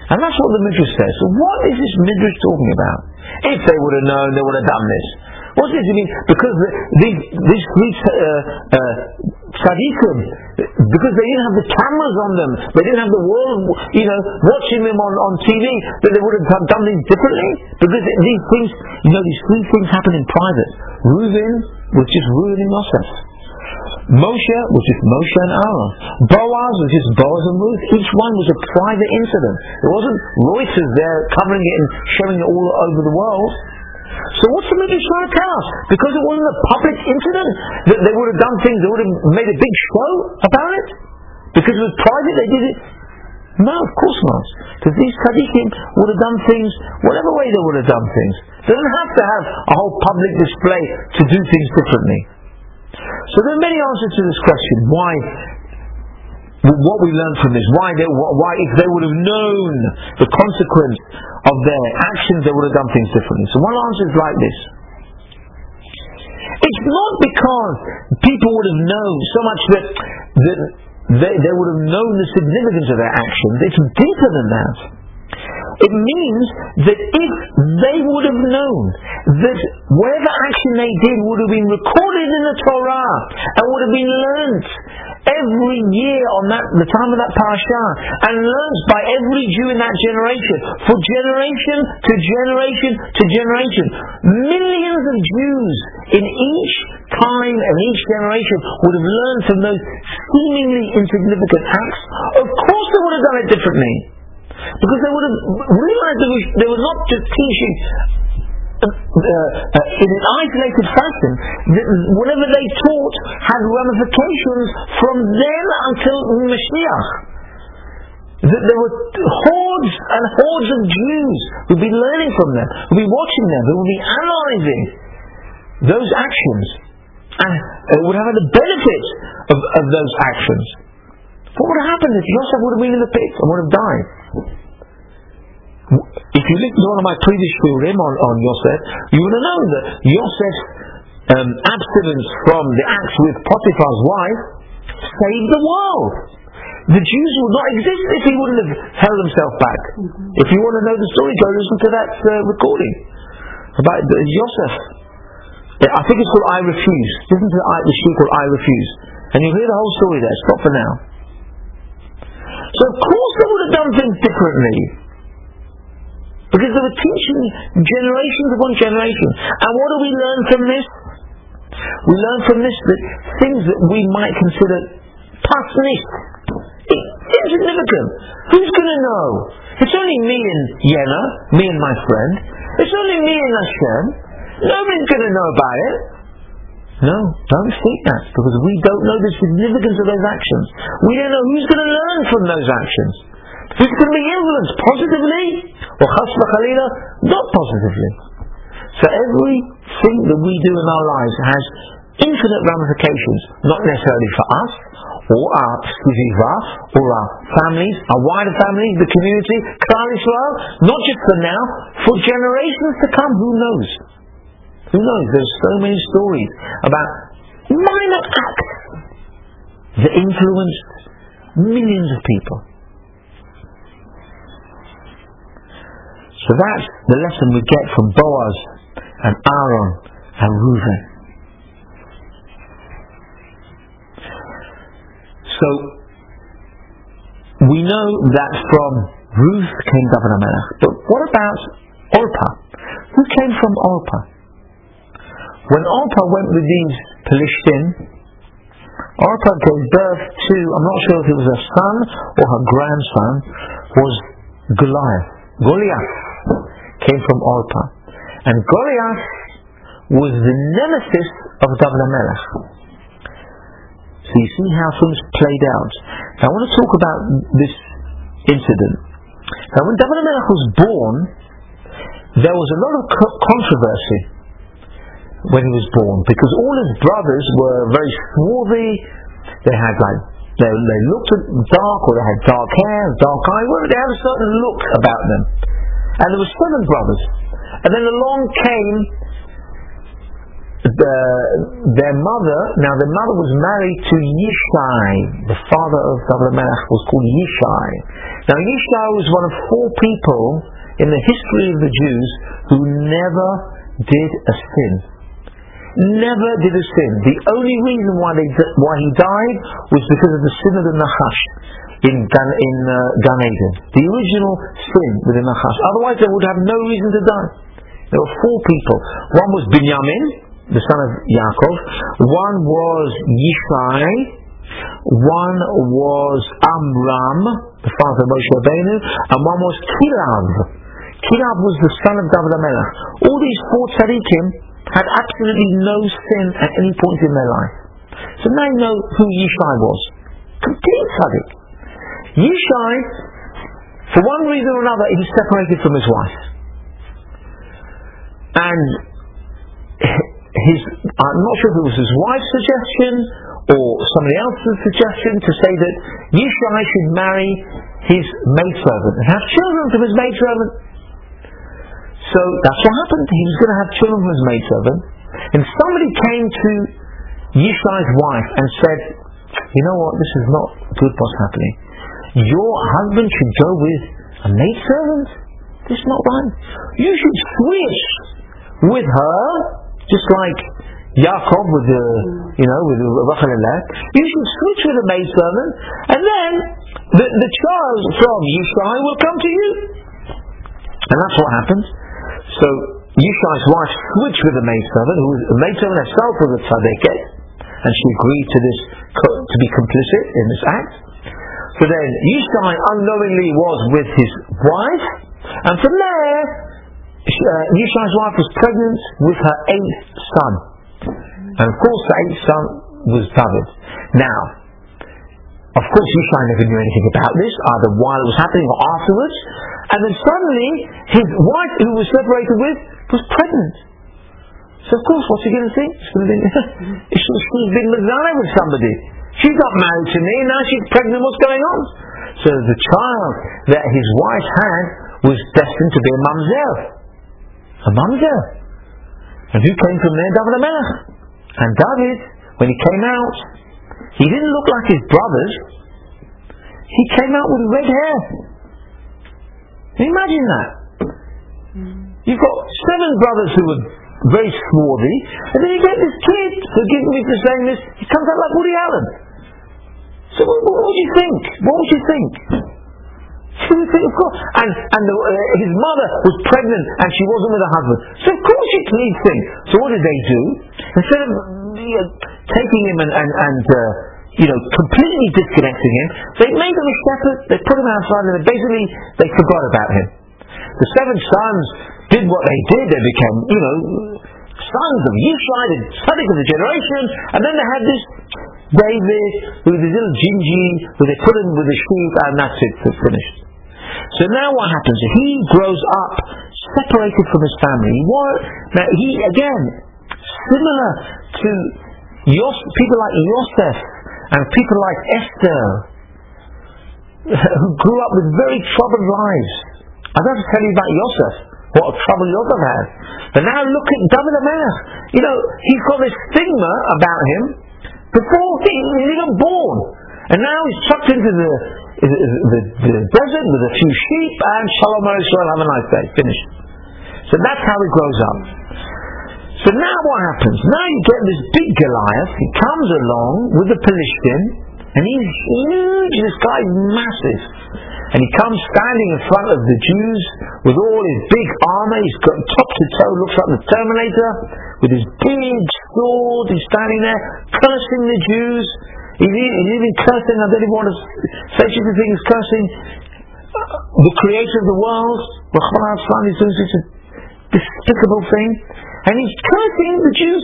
And that's what the Midrash says. So what is this Midrash talking about? If they would have known, they would have done this. What does it mean? Because these, these three uh, uh, tzaddikim, because they didn't have the cameras on them, they didn't have the world, you know, watching them on, on TV, that they would have done things differently? Because these things, you know, these three things happen in private. Reuven was just ruining Yosef. Moshe was just Moshe and Aaron. Boaz was just Boaz and Ruth. Each one was a private incident. It wasn't Reuters there covering it and showing it all over the world. So what's the Midrash us? Because it wasn't a public incident that they would have done things, they would have made a big show about it? Because it was private, they did it? No, of course not. Because these tzaddikim would have done things, whatever way they would have done things. They don't have to have a whole public display to do things differently. So there are many answers to this question. Why what we learn from this, why, they, why if they would have known the consequence of their actions, they would have done things differently. So one answer is like this. It's not because people would have known so much that, that they, they would have known the significance of their actions. It's deeper than that. It means that if they would have known that whatever action they did would have been recorded in the Torah and would have been learnt every year on that the time of that parasha and learnt by every Jew in that generation for generation to generation to generation. Millions of Jews in each time and each generation would have learned from those seemingly insignificant acts. Of course they would have done it differently. Because they would have realized they were not just teaching uh, uh, in an isolated fashion, whatever they taught had ramifications from then until Mashiach. That there were hordes and hordes of Jews who'd be learning from them, who'd be watching them, who would be analyzing those actions, and would have the benefit of, of those actions. What would have happened if Yosef would have been in the pit and would have died? If you listen to one of my previous shiurim on, on Yosef, you would have known that Yosef's um, abstinence from the acts with Potiphar's wife saved the world. The Jews would not exist if he wouldn't have held himself back. Mm-hmm. If you want to know the story, go listen to that uh, recording about uh, Yosef. I think it's called I Refuse. Listen to the, the called I Refuse. And you'll hear the whole story there. Stop for now. So of course they would have done things differently. Because they were teaching generations upon generations. And what do we learn from this? We learn from this that things that we might consider pasnis, insignificant. Who's going to know? It's only me and Yena, me and my friend. It's only me and Hashem. Nobody's going to know about it. No, don't think that, because we don't know the significance of those actions. We don't know who's going to learn from those actions. Going to be influenced positively, or chas not positively. So everything that we do in our lives has infinite ramifications, not necessarily for us, or our sviva, or our families, our wider families, the community, Klal Israel, not just for now, for generations to come, who knows? Who knows? There's so many stories about minor acts that influenced millions of people. So that's the lesson we get from Boaz and Aaron and Reuben. So we know that from Ruth came David Melech, but what about Orpah? Who came from Orpah? When Orpah went with these Pelishtim, Orpah gave birth to, I'm not sure if it was a son or her grandson, was Goliath. Goliath came from Orpah. And Goliath was the nemesis of David HaMelech. So you see how things played out. Now I want to talk about this incident. Now when David HaMelech was born, there was a lot of controversy when he was born because all his brothers were very swarthy. They had like they, they looked dark or they had dark hair, dark eye. Well, they had a certain look about them. And there were seven brothers. And then along came the, their mother, now their mother was married to Yishai, the father of David Melech was called Yishai. Now Yishai was one of four people in the history of the Jews who never did a sin. Never did a sin. The only reason why, they, why he died was because of the sin of the Nachash in Gan, in, uh, Eden. The original sin with the Nachash. Otherwise they would have no reason to die. There were four people. One was Binyamin, the son of Yaakov. One was Yishai. One was Amram, the father of Moshe Rabbeinu. And one was Kilav. Kilav was the son of David HaMelech. All these four tzaddikim had absolutely no sin at any point in their life. So now you know who Yishai was. Complete tzaddik. Yishai, for one reason or another, he separated from his wife. And his, I'm not sure if it was his wife's suggestion or somebody else's suggestion to say that Yishai should marry his maidservant and have children from his maidservant. So that's what happened. He was going to have children from his maidservant. And somebody came to Yishai's wife and said, you know what, this is not good what's happening. Your husband should go with a maidservant? This is not right. You should switch with her, just like Yaakov with the, you know, with Rachel. You should switch with a maidservant, and then the, the child from Yishai will come to you. And that's what happened. So Yishai's wife switched with the maidservant, who was the maidservant herself was a tzaddiket, and she agreed to this to be complicit in this act. So then Yishai unknowingly was with his wife, and from there uh, Yishai's wife was pregnant with her eighth son. And of course the eighth son was David. Now, of course Yishai never knew anything about this, either while it was happening or afterwards. And then suddenly, his wife, who was separated with, was pregnant. So of course, what's he going to think? He's going to think, she's been Mazai with somebody. She got married to me, now she's pregnant, what's going on? So the child that his wife had was destined to be a mamzer. A mamzer. And who came from there? David HaMelech. And David, when he came out, he didn't look like his brothers. He came out with red hair. Imagine that. You've got seven brothers who were very swarthy, and then you get this kid, forgive me for saying this, he comes out like Woody Allen. So what, what would you think? What would you think? So you think, of course, and, and the, uh, his mother was pregnant and she wasn't with her husband. So of course you would think. So what did they do? Instead of taking him and, and, and uh, you know, completely disconnecting him, they made him a shepherd, they put him outside and basically, they forgot about him. The seven sons did what they did, they became, you know, sons of Yishai, the tzaddik of the generation, and then they had this David with his little gingy, where they put him with the sheep, and that's it, it's finished. So now what happens? He grows up separated from his family. What? Now he, again, similar to Yos, people like Yosef and people like Esther, who grew up with very troubled lives. I don't have to tell you about Yosef, what a trouble Yosef had. But now look at David HaMelech. You know, he's got this stigma about him before he was even born. And now he's chucked into the, the, the, the desert with a few sheep and Shalom Israel, have a nice day. Finished. So that's how he grows up. So now what happens? Now you get this big Goliath, he comes along with the Philistine, and he's huge, this guy's massive. And he comes standing in front of the Jews with all his big armor, he's got top to toe, looks like the Terminator, with his big sword, he's standing there, cursing the Jews. He's, even cursing, I don't even want to say such a thing, he's cursing uh, the creator of the world. He's doing such a despicable thing. And he's cursing the Jews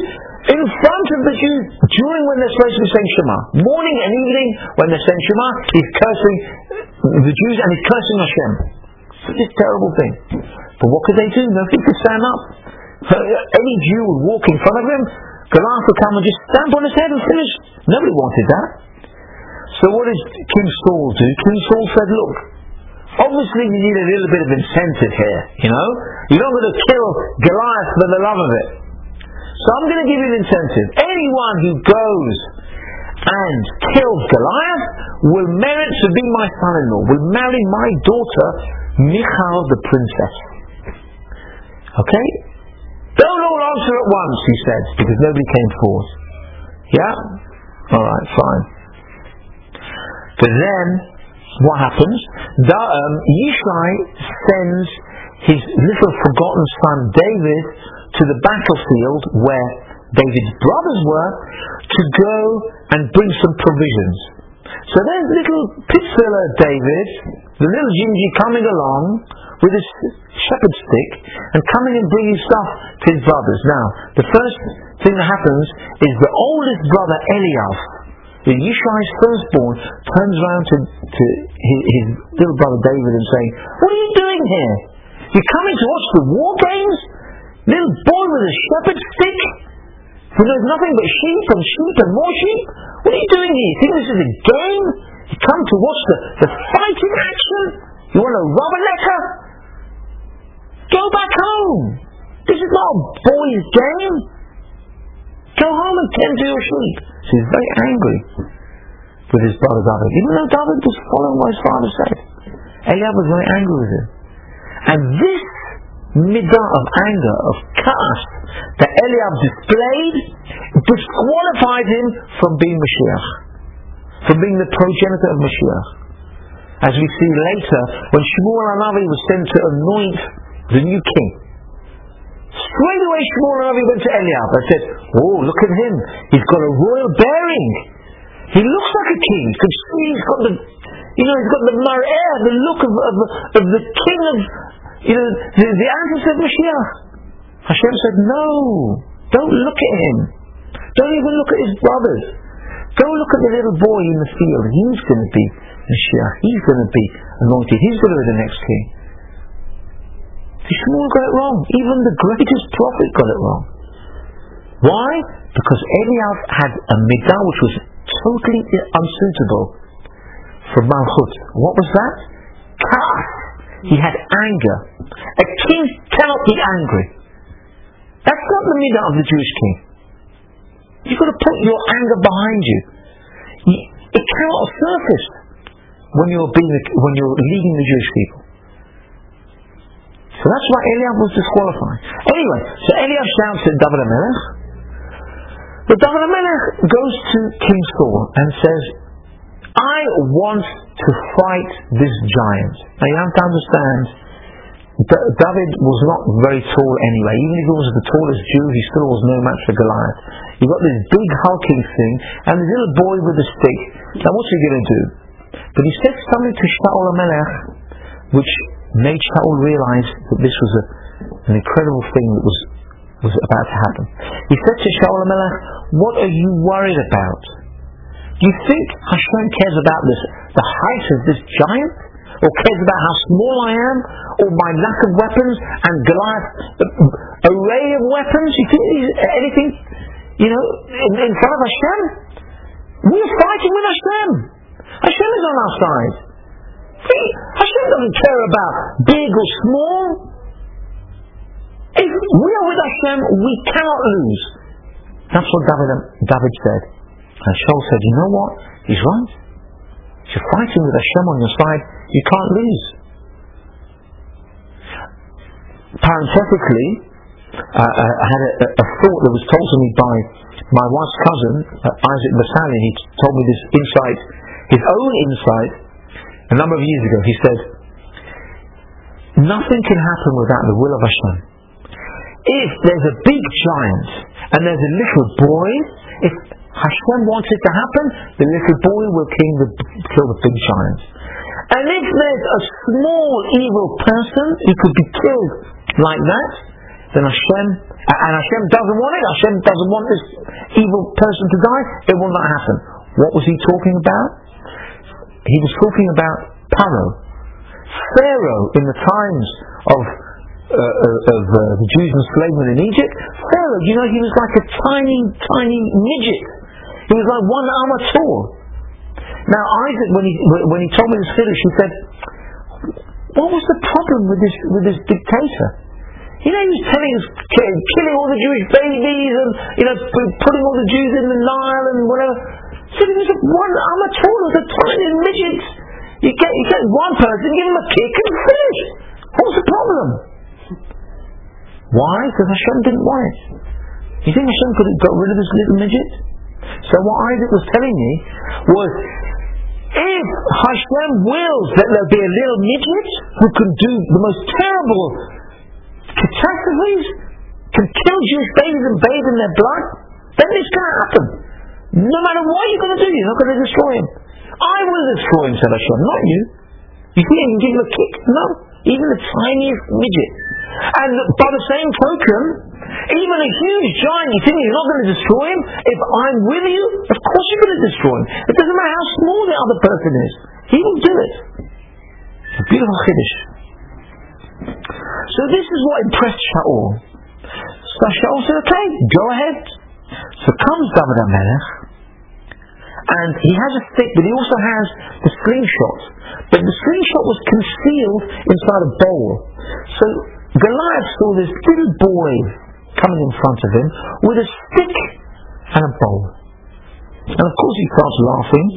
in front of the Jews during when they're supposed to be saying Shema. Morning and evening when they're saying Shema, he's cursing the Jews and he's cursing Hashem. Such a terrible thing. But what could they do? Nobody could stand up. Uh, any Jew would walk in front of him, Goliath would come and just stamp on his head and finish. Nobody wanted that. So what did King Saul do? King Saul said, look, obviously you need a little bit of incentive here, you know? You're not going to kill Goliath for the love of it. So I'm going to give you an incentive. Anyone who goes and kills Goliath will merit to be my son-in-law, will marry my daughter, Michal the princess. Okay? Don't all answer at once, he said, because nobody came forward. Yeah? Alright, fine. But then, what happens? Um, Yishai sends his little forgotten son David to the battlefield where David's brothers were to go and bring some provisions. So there's little Pitzilla David, the little Gingy coming along with his shepherd stick and coming and bringing stuff to his brothers. Now, the first thing that happens is the oldest brother Eliab, the Yishai's firstborn, turns around to, to his, little brother David and saying, What are you doing here? You're coming to watch the war games? Little boy with a shepherd stick? Who knows nothing but sheep and sheep and more sheep? What are you doing here? You think this is a game? You come to watch the, the fighting action? You want a rubber lecker? Go back home. This is not a boy's game. Go home and tend to your sheep. So he's very angry with his brother David. Even though David was following what his father said. Eliab was very angry with him. And this midah of anger, of ka'as, that Eliab displayed, disqualified him from being Mashiach, from being the progenitor of Mashiach. As we see later, when Shmuel Hanavi was sent to anoint the new king, straight away Shmuel Hanavi went to Eliab and said, Oh, look at him, he's got a royal bearing. He looks like a king. You can see he's got the, you know, he's got the mar'eh, the look of, of, of the king of, you know, the, the ancestor of Mashiach. Hashem said, no, don't look at him. Don't even look at his brothers. Go look at the little boy in the field. He's going to be Mashiach. He's going to be anointed. He's going to be the next king. Shmuel got it wrong. Even the greatest prophet got it wrong. Why? Because Eliab had a midah which was totally unsuitable for Malchut. What was that? Ka'as. He had anger. A king cannot be angry. That's not the midah of the Jewish king. You've got to put your anger behind you. It cannot surface when you're being when you're leading the Jewish people. So that's why Eliab was disqualified. Anyway, so Eliab shouts at David HaMelech. But David HaMelech goes to King Saul and says, I want to fight this giant. Now you have to understand, David was not very tall anyway. Even if he was the tallest Jew, he still was no match for Goliath. You've got this big hulking thing, and this little boy with a stick. Now what's he going to do? But he said something to Shaul HaMelech, which made Shaul realize that this was a, an incredible thing that was, was about to happen. He said to Shaul HaMelech, what are you worried about? Do you think Hashem cares about this, the height of this giant? Or cares about how small I am? Or my lack of weapons and Goliath's uh, array of weapons? You think anything, you know, in, in front of Hashem? We're fighting with Hashem. Hashem is on our side. See, Hashem doesn't care about big or small. If we are with Hashem, we cannot lose. That's what David, David said. And Shaul said, you know what? He's right. If you're fighting with Hashem on your side, you can't lose. Parenthetically, uh, uh I had a, a, thought that was told to me by my wife's cousin, uh, Isaac Basali. He told me this insight, his own insight, a number of years ago. He said, nothing can happen without the will of Hashem. If there's a big giant and there's a little boy, if Hashem wants it to happen, the little boy will kill the, kill the big giant. And if there's a small evil person who could be killed like that, then Hashem, and Hashem doesn't want it, Hashem doesn't want this evil person to die, it will not happen. What was he talking about? He was talking about Paro. Pharaoh in the times of uh, uh, of uh, the Jews enslavement in Egypt, Pharaoh, you know, he was like a tiny, tiny midget. He was like one arm tall. Now Isaac, when he when he told me this finish, he said, "What was the problem with this with this dictator?" You know, he was telling us, killing all the Jewish babies and you know putting all the Jews in the Nile and whatever. So he was one arm was a one person, give him a kick and finish. What's the problem? Why? Because Hashem didn't want it. You think Hashem could have got rid of this little midget? So what Isaac was telling me was, if Hashem wills that there be a little midget who can do the most terrible catastrophes, can kill Jewish babies and bathe in their blood, then it's going to happen. No matter what you're going to do, you're not going to destroy him. I will destroy him, said Hashem, not you. You think I can give him a kick? No. Even the tiniest midget. And by the same token, even a huge giant, you think you're not going to destroy him? If I'm with you, of course you're going to destroy him. It doesn't matter how small the other person is. He will do it. A beautiful chiddush. So this is what impressed Shaul. So Shaul said, okay, go ahead. So comes David HaMelech, and he has a stick, but he also has the slingshot. But the slingshot was concealed inside a bowl. So Goliath saw this little boy coming in front of him with a stick and a bowl. And of course he starts laughing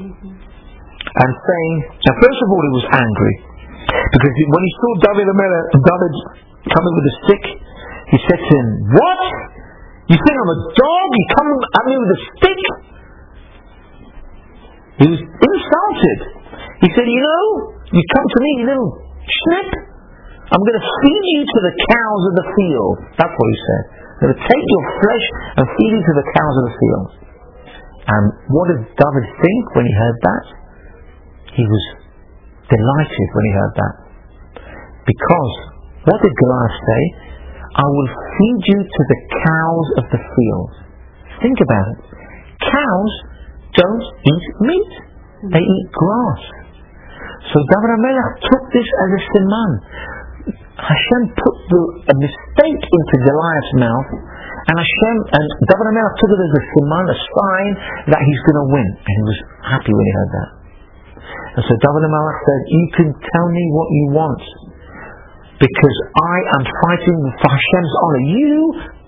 and saying, now first of all he was angry because when he saw David David coming with a stick, he said to him, What? You think I'm a dog? You come at me with a stick? He was insulted. He said, You know, you come to me, you little snip. I'm going to feed you to the cows of the field. That's what he said. I'm going to take your flesh and feed you to the cows of the field. And what did David think when he heard that? He was delighted when he heard that. Because, what did Goliath say? I will feed you to the cows of the field. Think about it. Cows don't eat meat. They eat grass. So David HaMelech took this as a siman. Hashem put the, a mistake into Goliath's mouth, and Hashem and David HaMelech took it as a siman, a sign that he's going to win. And he was happy when he heard that. And so David HaMelech said, You can tell me what you want, because I am fighting for Hashem's honor. You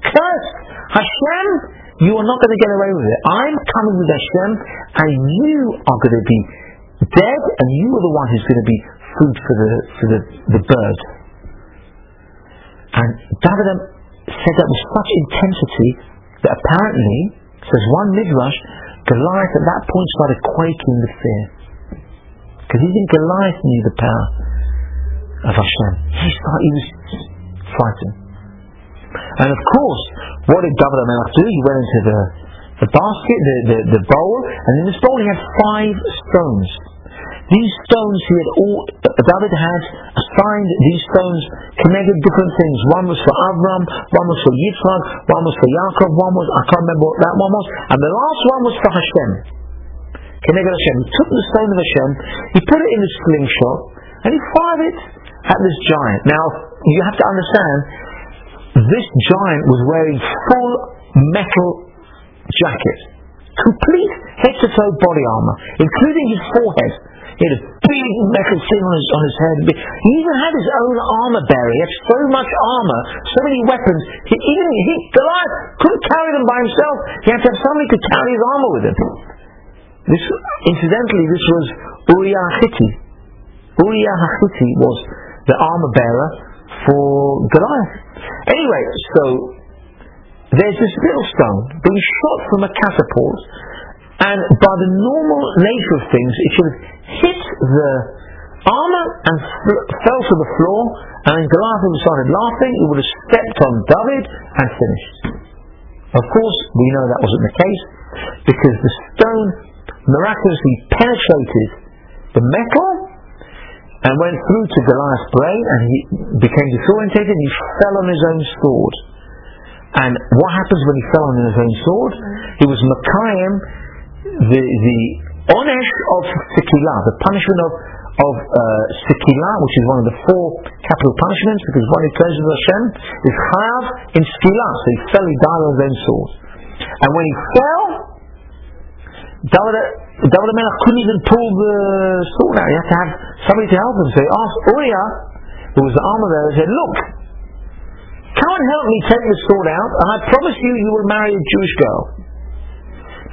curse Hashem, you are not going to get away with it. I'm coming with Hashem, and you are going to be dead, and you are the one who's going to be food for the for the, the bird. And David said that with such intensity that apparently, says one midrash, Goliath at that point started quaking with fear. Because even Goliath knew the power of Hashem. He, started, he was frightened. And of course, what did David HaMelech do? He went into the, the basket, the, the, the bowl, and in this bowl he had five stones. These stones he had all, uh, David had assigned these stones connected different things. One was for Avram, one was for Yitzchak, one was for Yaakov, one was, I can't remember what that one was, and the last one was for Hashem. Connected Hashem. He took the stone of Hashem, he put it in the slingshot, and he fired it at this giant. Now, you have to understand, this giant was wearing full metal jacket, complete head to toe body armor, including his forehead. He had a big metal thing on his, on his head. He even had his own armor bearer. He had so much armor, so many weapons. He, even he, Goliath couldn't carry them by himself. He had to have somebody to carry his armor with him. This, incidentally, this was Uriah Hitti. Uriah Hitti was the armor bearer for Goliath. Anyway, so there's this little stone being shot from a catapult, and by the normal nature of things, it should have hit the armor and f- fell to the floor, and then Goliath would have started laughing, he would have stepped on David and finished. Of course, we know that wasn't the case, because the stone miraculously penetrated the metal and went through to Goliath's brain and he became disorientated and he fell on his own sword. And what happens when he fell on his own sword? He was Makayim, the, the onesh of Sikilah, the punishment of, of uh, which is one of the four capital punishments, because one who cleanses Hashem is Chayav in Sikilah. So he fell, he died on his own sword. And when he fell, David Melech couldn't even pull the sword out. He had to have somebody to help him. So he asked Uriah, who was the armor bearer, said, Look, come and help me take the sword out, and I promise you, you will marry a Jewish girl.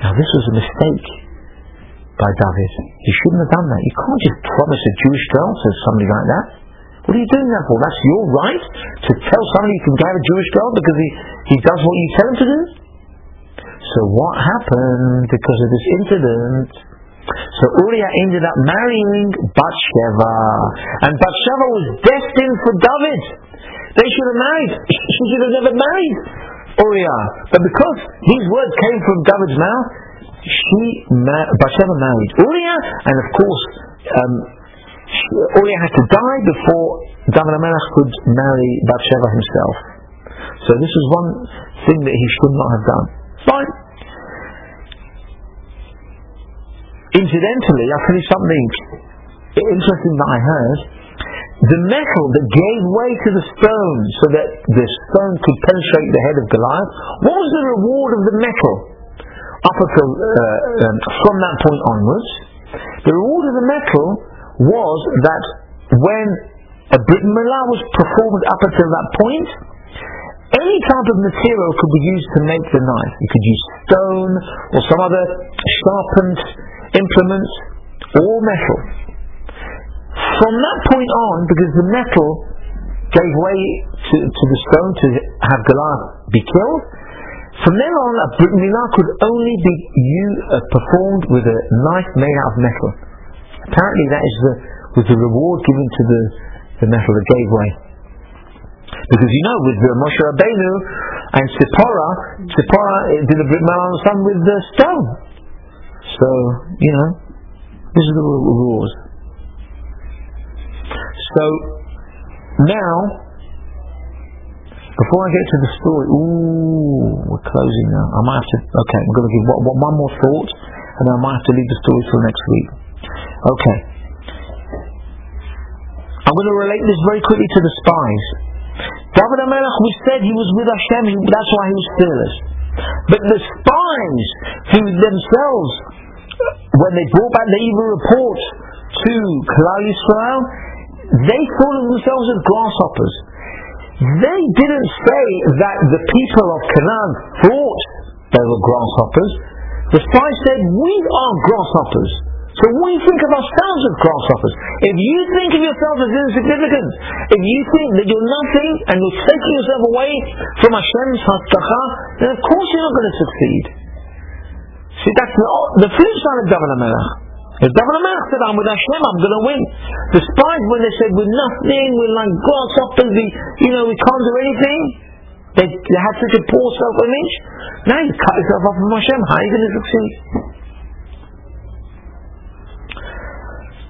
Now, this was a mistake by David. He shouldn't have done that. You can't just promise a Jewish girl to somebody like that. What are you doing that for? That's your right to tell somebody you can have a Jewish girl because he, he does what you tell him to do? So what happened because of this incident? So Uriah ended up marrying Bathsheba. And Bathsheba was destined for David. They should have married. She should have never married Uriah. But because these words came from David's mouth, she, Bathsheba married Uriah, and of course, um, Uriah had to die before David Melech could marry Bathsheba himself. So this was one thing that he should not have done. Fine. Incidentally, I'll tell you something interesting that I heard. The metal that gave way to the stone so that the stone could penetrate the head of Goliath, what was the reward of the metal up until uh, um, from that point onwards? The reward of the metal was that when a Brit Milah was performed up until that point, any type of material could be used to make the knife. You could use stone or some other sharpened implements or metal. From that point on, because the metal gave way to, to the stone to have Goliath be killed, from then on a Brit Milah could only be used, uh, performed with a knife made out of metal. Apparently that is the, was the reward given to the, the metal that gave way. Because you know, with the Moshe Rabbeinu and Tzipporah, Tzipporah did a Brit Milah on the son with the stone. So, you know, this is the rules. So, now, before I get to the story, ooh, we're closing now. I might have to, okay, I'm going to give one, more thought, and then I might have to leave the story till next week. Okay. I'm going to relate this very quickly to the spies. David HaMelech, we said he was with Hashem, that's why he was fearless. But the spies, who themselves, when they brought back the evil report to Klal Yisrael, they thought of themselves as grasshoppers. They didn't say that the people of Canaan thought they were grasshoppers. The spies said, we are grasshoppers. So we think of ourselves as grasshoppers. If you think of yourself as insignificant, if you think that you're nothing and you're taking yourself away from Hashem's Hashgacha, then of course you're not going to succeed. See, that's the, the flip side of David HaMelech. If David HaMelech said, I'm with Hashem, I'm going to win. The spies, when they said, we're nothing, we're like grasshoppers, we, you know, we can't do anything, they, they had such a poor self-image. Now you cut yourself off from Hashem, how are you going to succeed?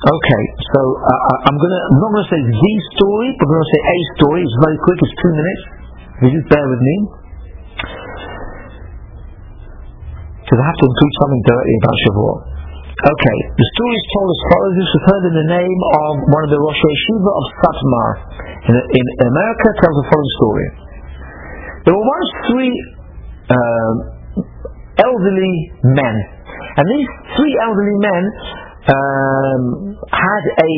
Okay, so uh, I'm gonna I'm not gonna say the story, but I'm gonna say a story. It's very quick. It's two minutes. You just bear with me, because I have to include something directly about Shavuot. Okay, the story is told as follows. This was heard in the name of one of the Rosh Yeshiva of Satmar in, in America. Tells the following story. There were once three uh, elderly men, and these three elderly men um, had a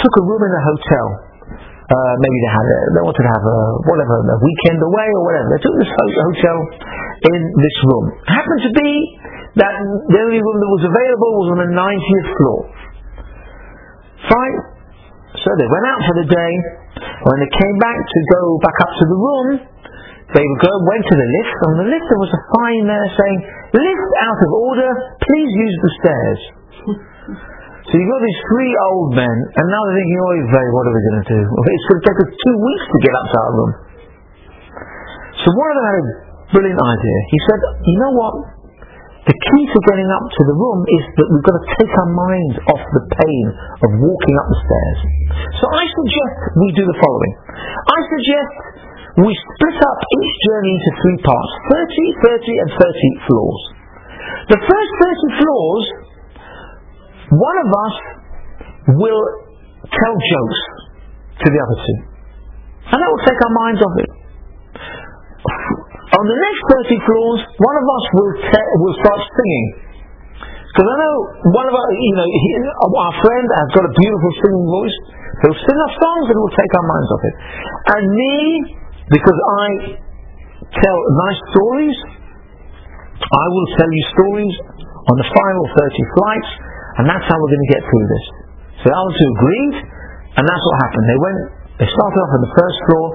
took a room in a hotel. Uh, maybe they had a, they wanted to have a whatever a weekend away or whatever. They took this hotel in this room. It happened to be that the only room that was available was on the 90th floor. Fine. So they went out for the day. When they came back to go back up to the room, they go, went to the lift. On the lift there was a sign there saying, "Lift out of order. Please use the stairs." So you've got these three old men, and now they're thinking, oh, what are we going to do? It's going to take us two weeks to get up to our room. So one of them had a brilliant idea. He said, you know what? The key to getting up to the room is that we've got to take our minds off the pain of walking up the stairs. So I suggest we do the following. I suggest we split up each journey into three parts 30, 30, and 30 floors. The first 30 floors, one of us will tell jokes to the other two. And that will take our minds off it. On the next 30 floors, one of us will, te- will start singing. Because I know one of our, you know, he, our friend has got a beautiful singing voice. He'll sing us songs and we'll take our minds off it. And me, because I tell nice stories, I will tell you stories on the final 30 flights, and that's how we're going to get through this. So the other two agreed, and that's what happened. They went, they started off on the first floor,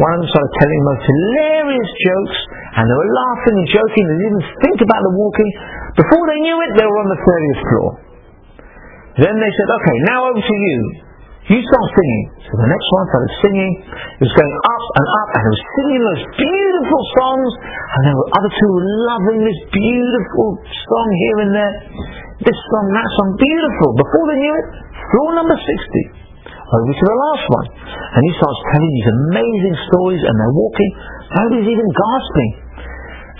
one of them started telling the most hilarious jokes, and they were laughing and joking, they didn't think about the walking. Before they knew it, they were on the 30th floor. Then they said, okay, now over to you. You start singing. So the next one started singing. It was going up and up, and it was singing those beautiful songs, and were other two were loving this beautiful song here and there. This song, that song, beautiful. Before they knew it, floor number 60 over to the last one. And he starts telling these amazing stories and they're walking, nobody's even gasping.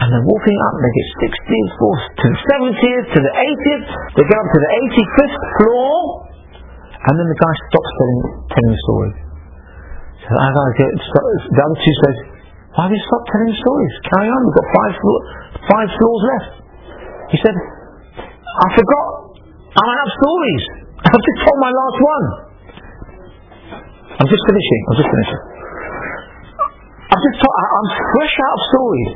And they're walking up, they get 60th floor to the 70th, to the 80th, they get up to the 85th floor, and then the guy stops telling, telling the story. So the other two says, why have you stopped telling stories? Carry on, we've got five, five floors left. He said, I forgot, I of stories. I've just told my last one. I'm just finishing. I'm just finishing. I've just I'm fresh out of stories.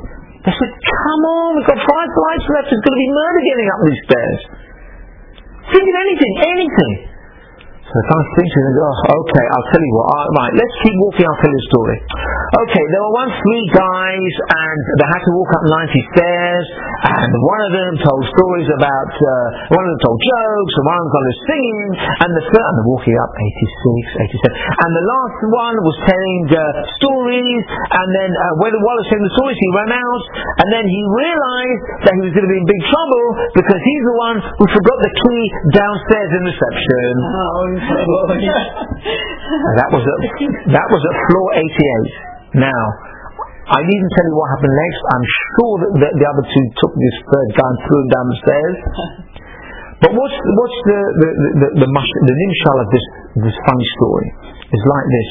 They said, come on, we've got five flights left. There's going to be murder getting up these stairs. Think of anything, anything. So I was thinking, oh, okay, I'll tell you what. All right, let's keep walking. I'll tell you a story. Okay, there were once three guys, and they had to walk up 90 stairs, and one of them told stories about, uh, one of them told jokes, and one of them was singing, and the third, and they're walking up 86, 87, and the last one was telling uh, stories, and then uh, when while he was telling the stories, he ran out, and then he realized that he was going to be in big trouble because he's the one who forgot the key downstairs in reception. Oh, [LAUGHS] that was at, that was at floor 88. Now, I needn't tell you what happened next. I'm sure that the, the other two took this third guy and threw him down the stairs. [LAUGHS] But what's what's the the the, the, the, the nimshal of this this funny story? Is like this.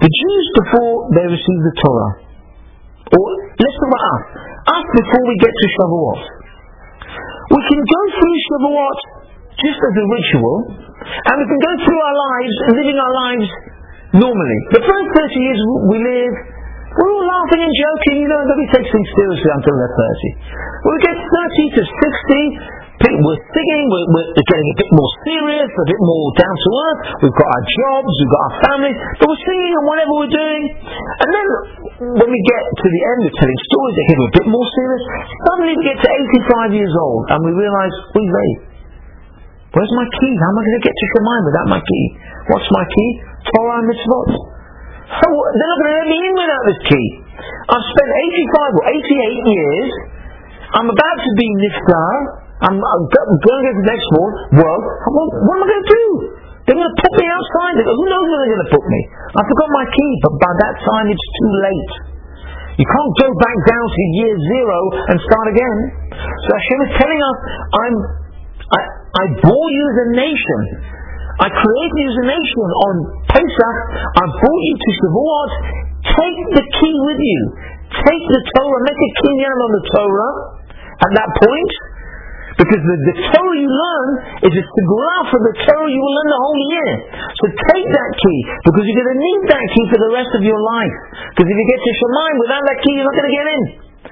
The Jews before they received the Torah, or let's talk about us. Us before we get to Shavuot. We can go through Shavuot just as a ritual, and we can go through our lives, living our lives normally. The first 30 years we live, we're all laughing and joking, you know, nobody takes things seriously until they're 30. When we get 30 to 60, we're singing, we're, we're, getting a bit more serious, a bit more down to earth. We've got our jobs, we've got our families, but we're singing and whatever we're doing. And then when we get to the end of telling stories that get a bit more serious, suddenly we get to 85 years old and we realise, we wait. Where's my key? How am I going to get to Shamayim without my key? What's my key? Torah and mitzvot. Oh, they're not going to let me in without this key. I've spent 85 or 88 years. I'm about to be niftar. I'm, I'm going to get to the next world. world. What, what am I going to do? They're going to put me outside. Who knows where they're going to put me? I forgot my key, but by that time it's too late. You can't go back down to year zero and start again. So Hashem is telling us, I'm, I, I bore you as a nation. I created you as a nation on Pesach. I brought you to Shavuot. Take the key with you. Take the Torah. Make a kinyan on the Torah. At that point, because the, the Torah you learn is a segulah for the Torah you will learn the whole year. So take that key, because you're going to need that key for the rest of your life. Because if you get to Shamayim without that key, you're not going to get in.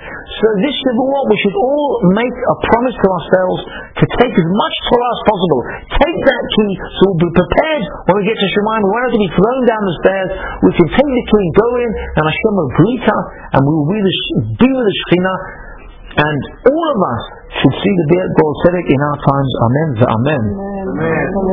So this Shavuot, we should all make a promise to ourselves to take as much Torah as possible. Take that key so we'll be prepared when we get to Shamayim. We won't have to be thrown down the stairs. We can take the key, go in, and Hashem will greet us, and we will be, with the Shekhinah. And all of us should see the Bias Goel Tzedek in our times. Amen. Amen. Amen.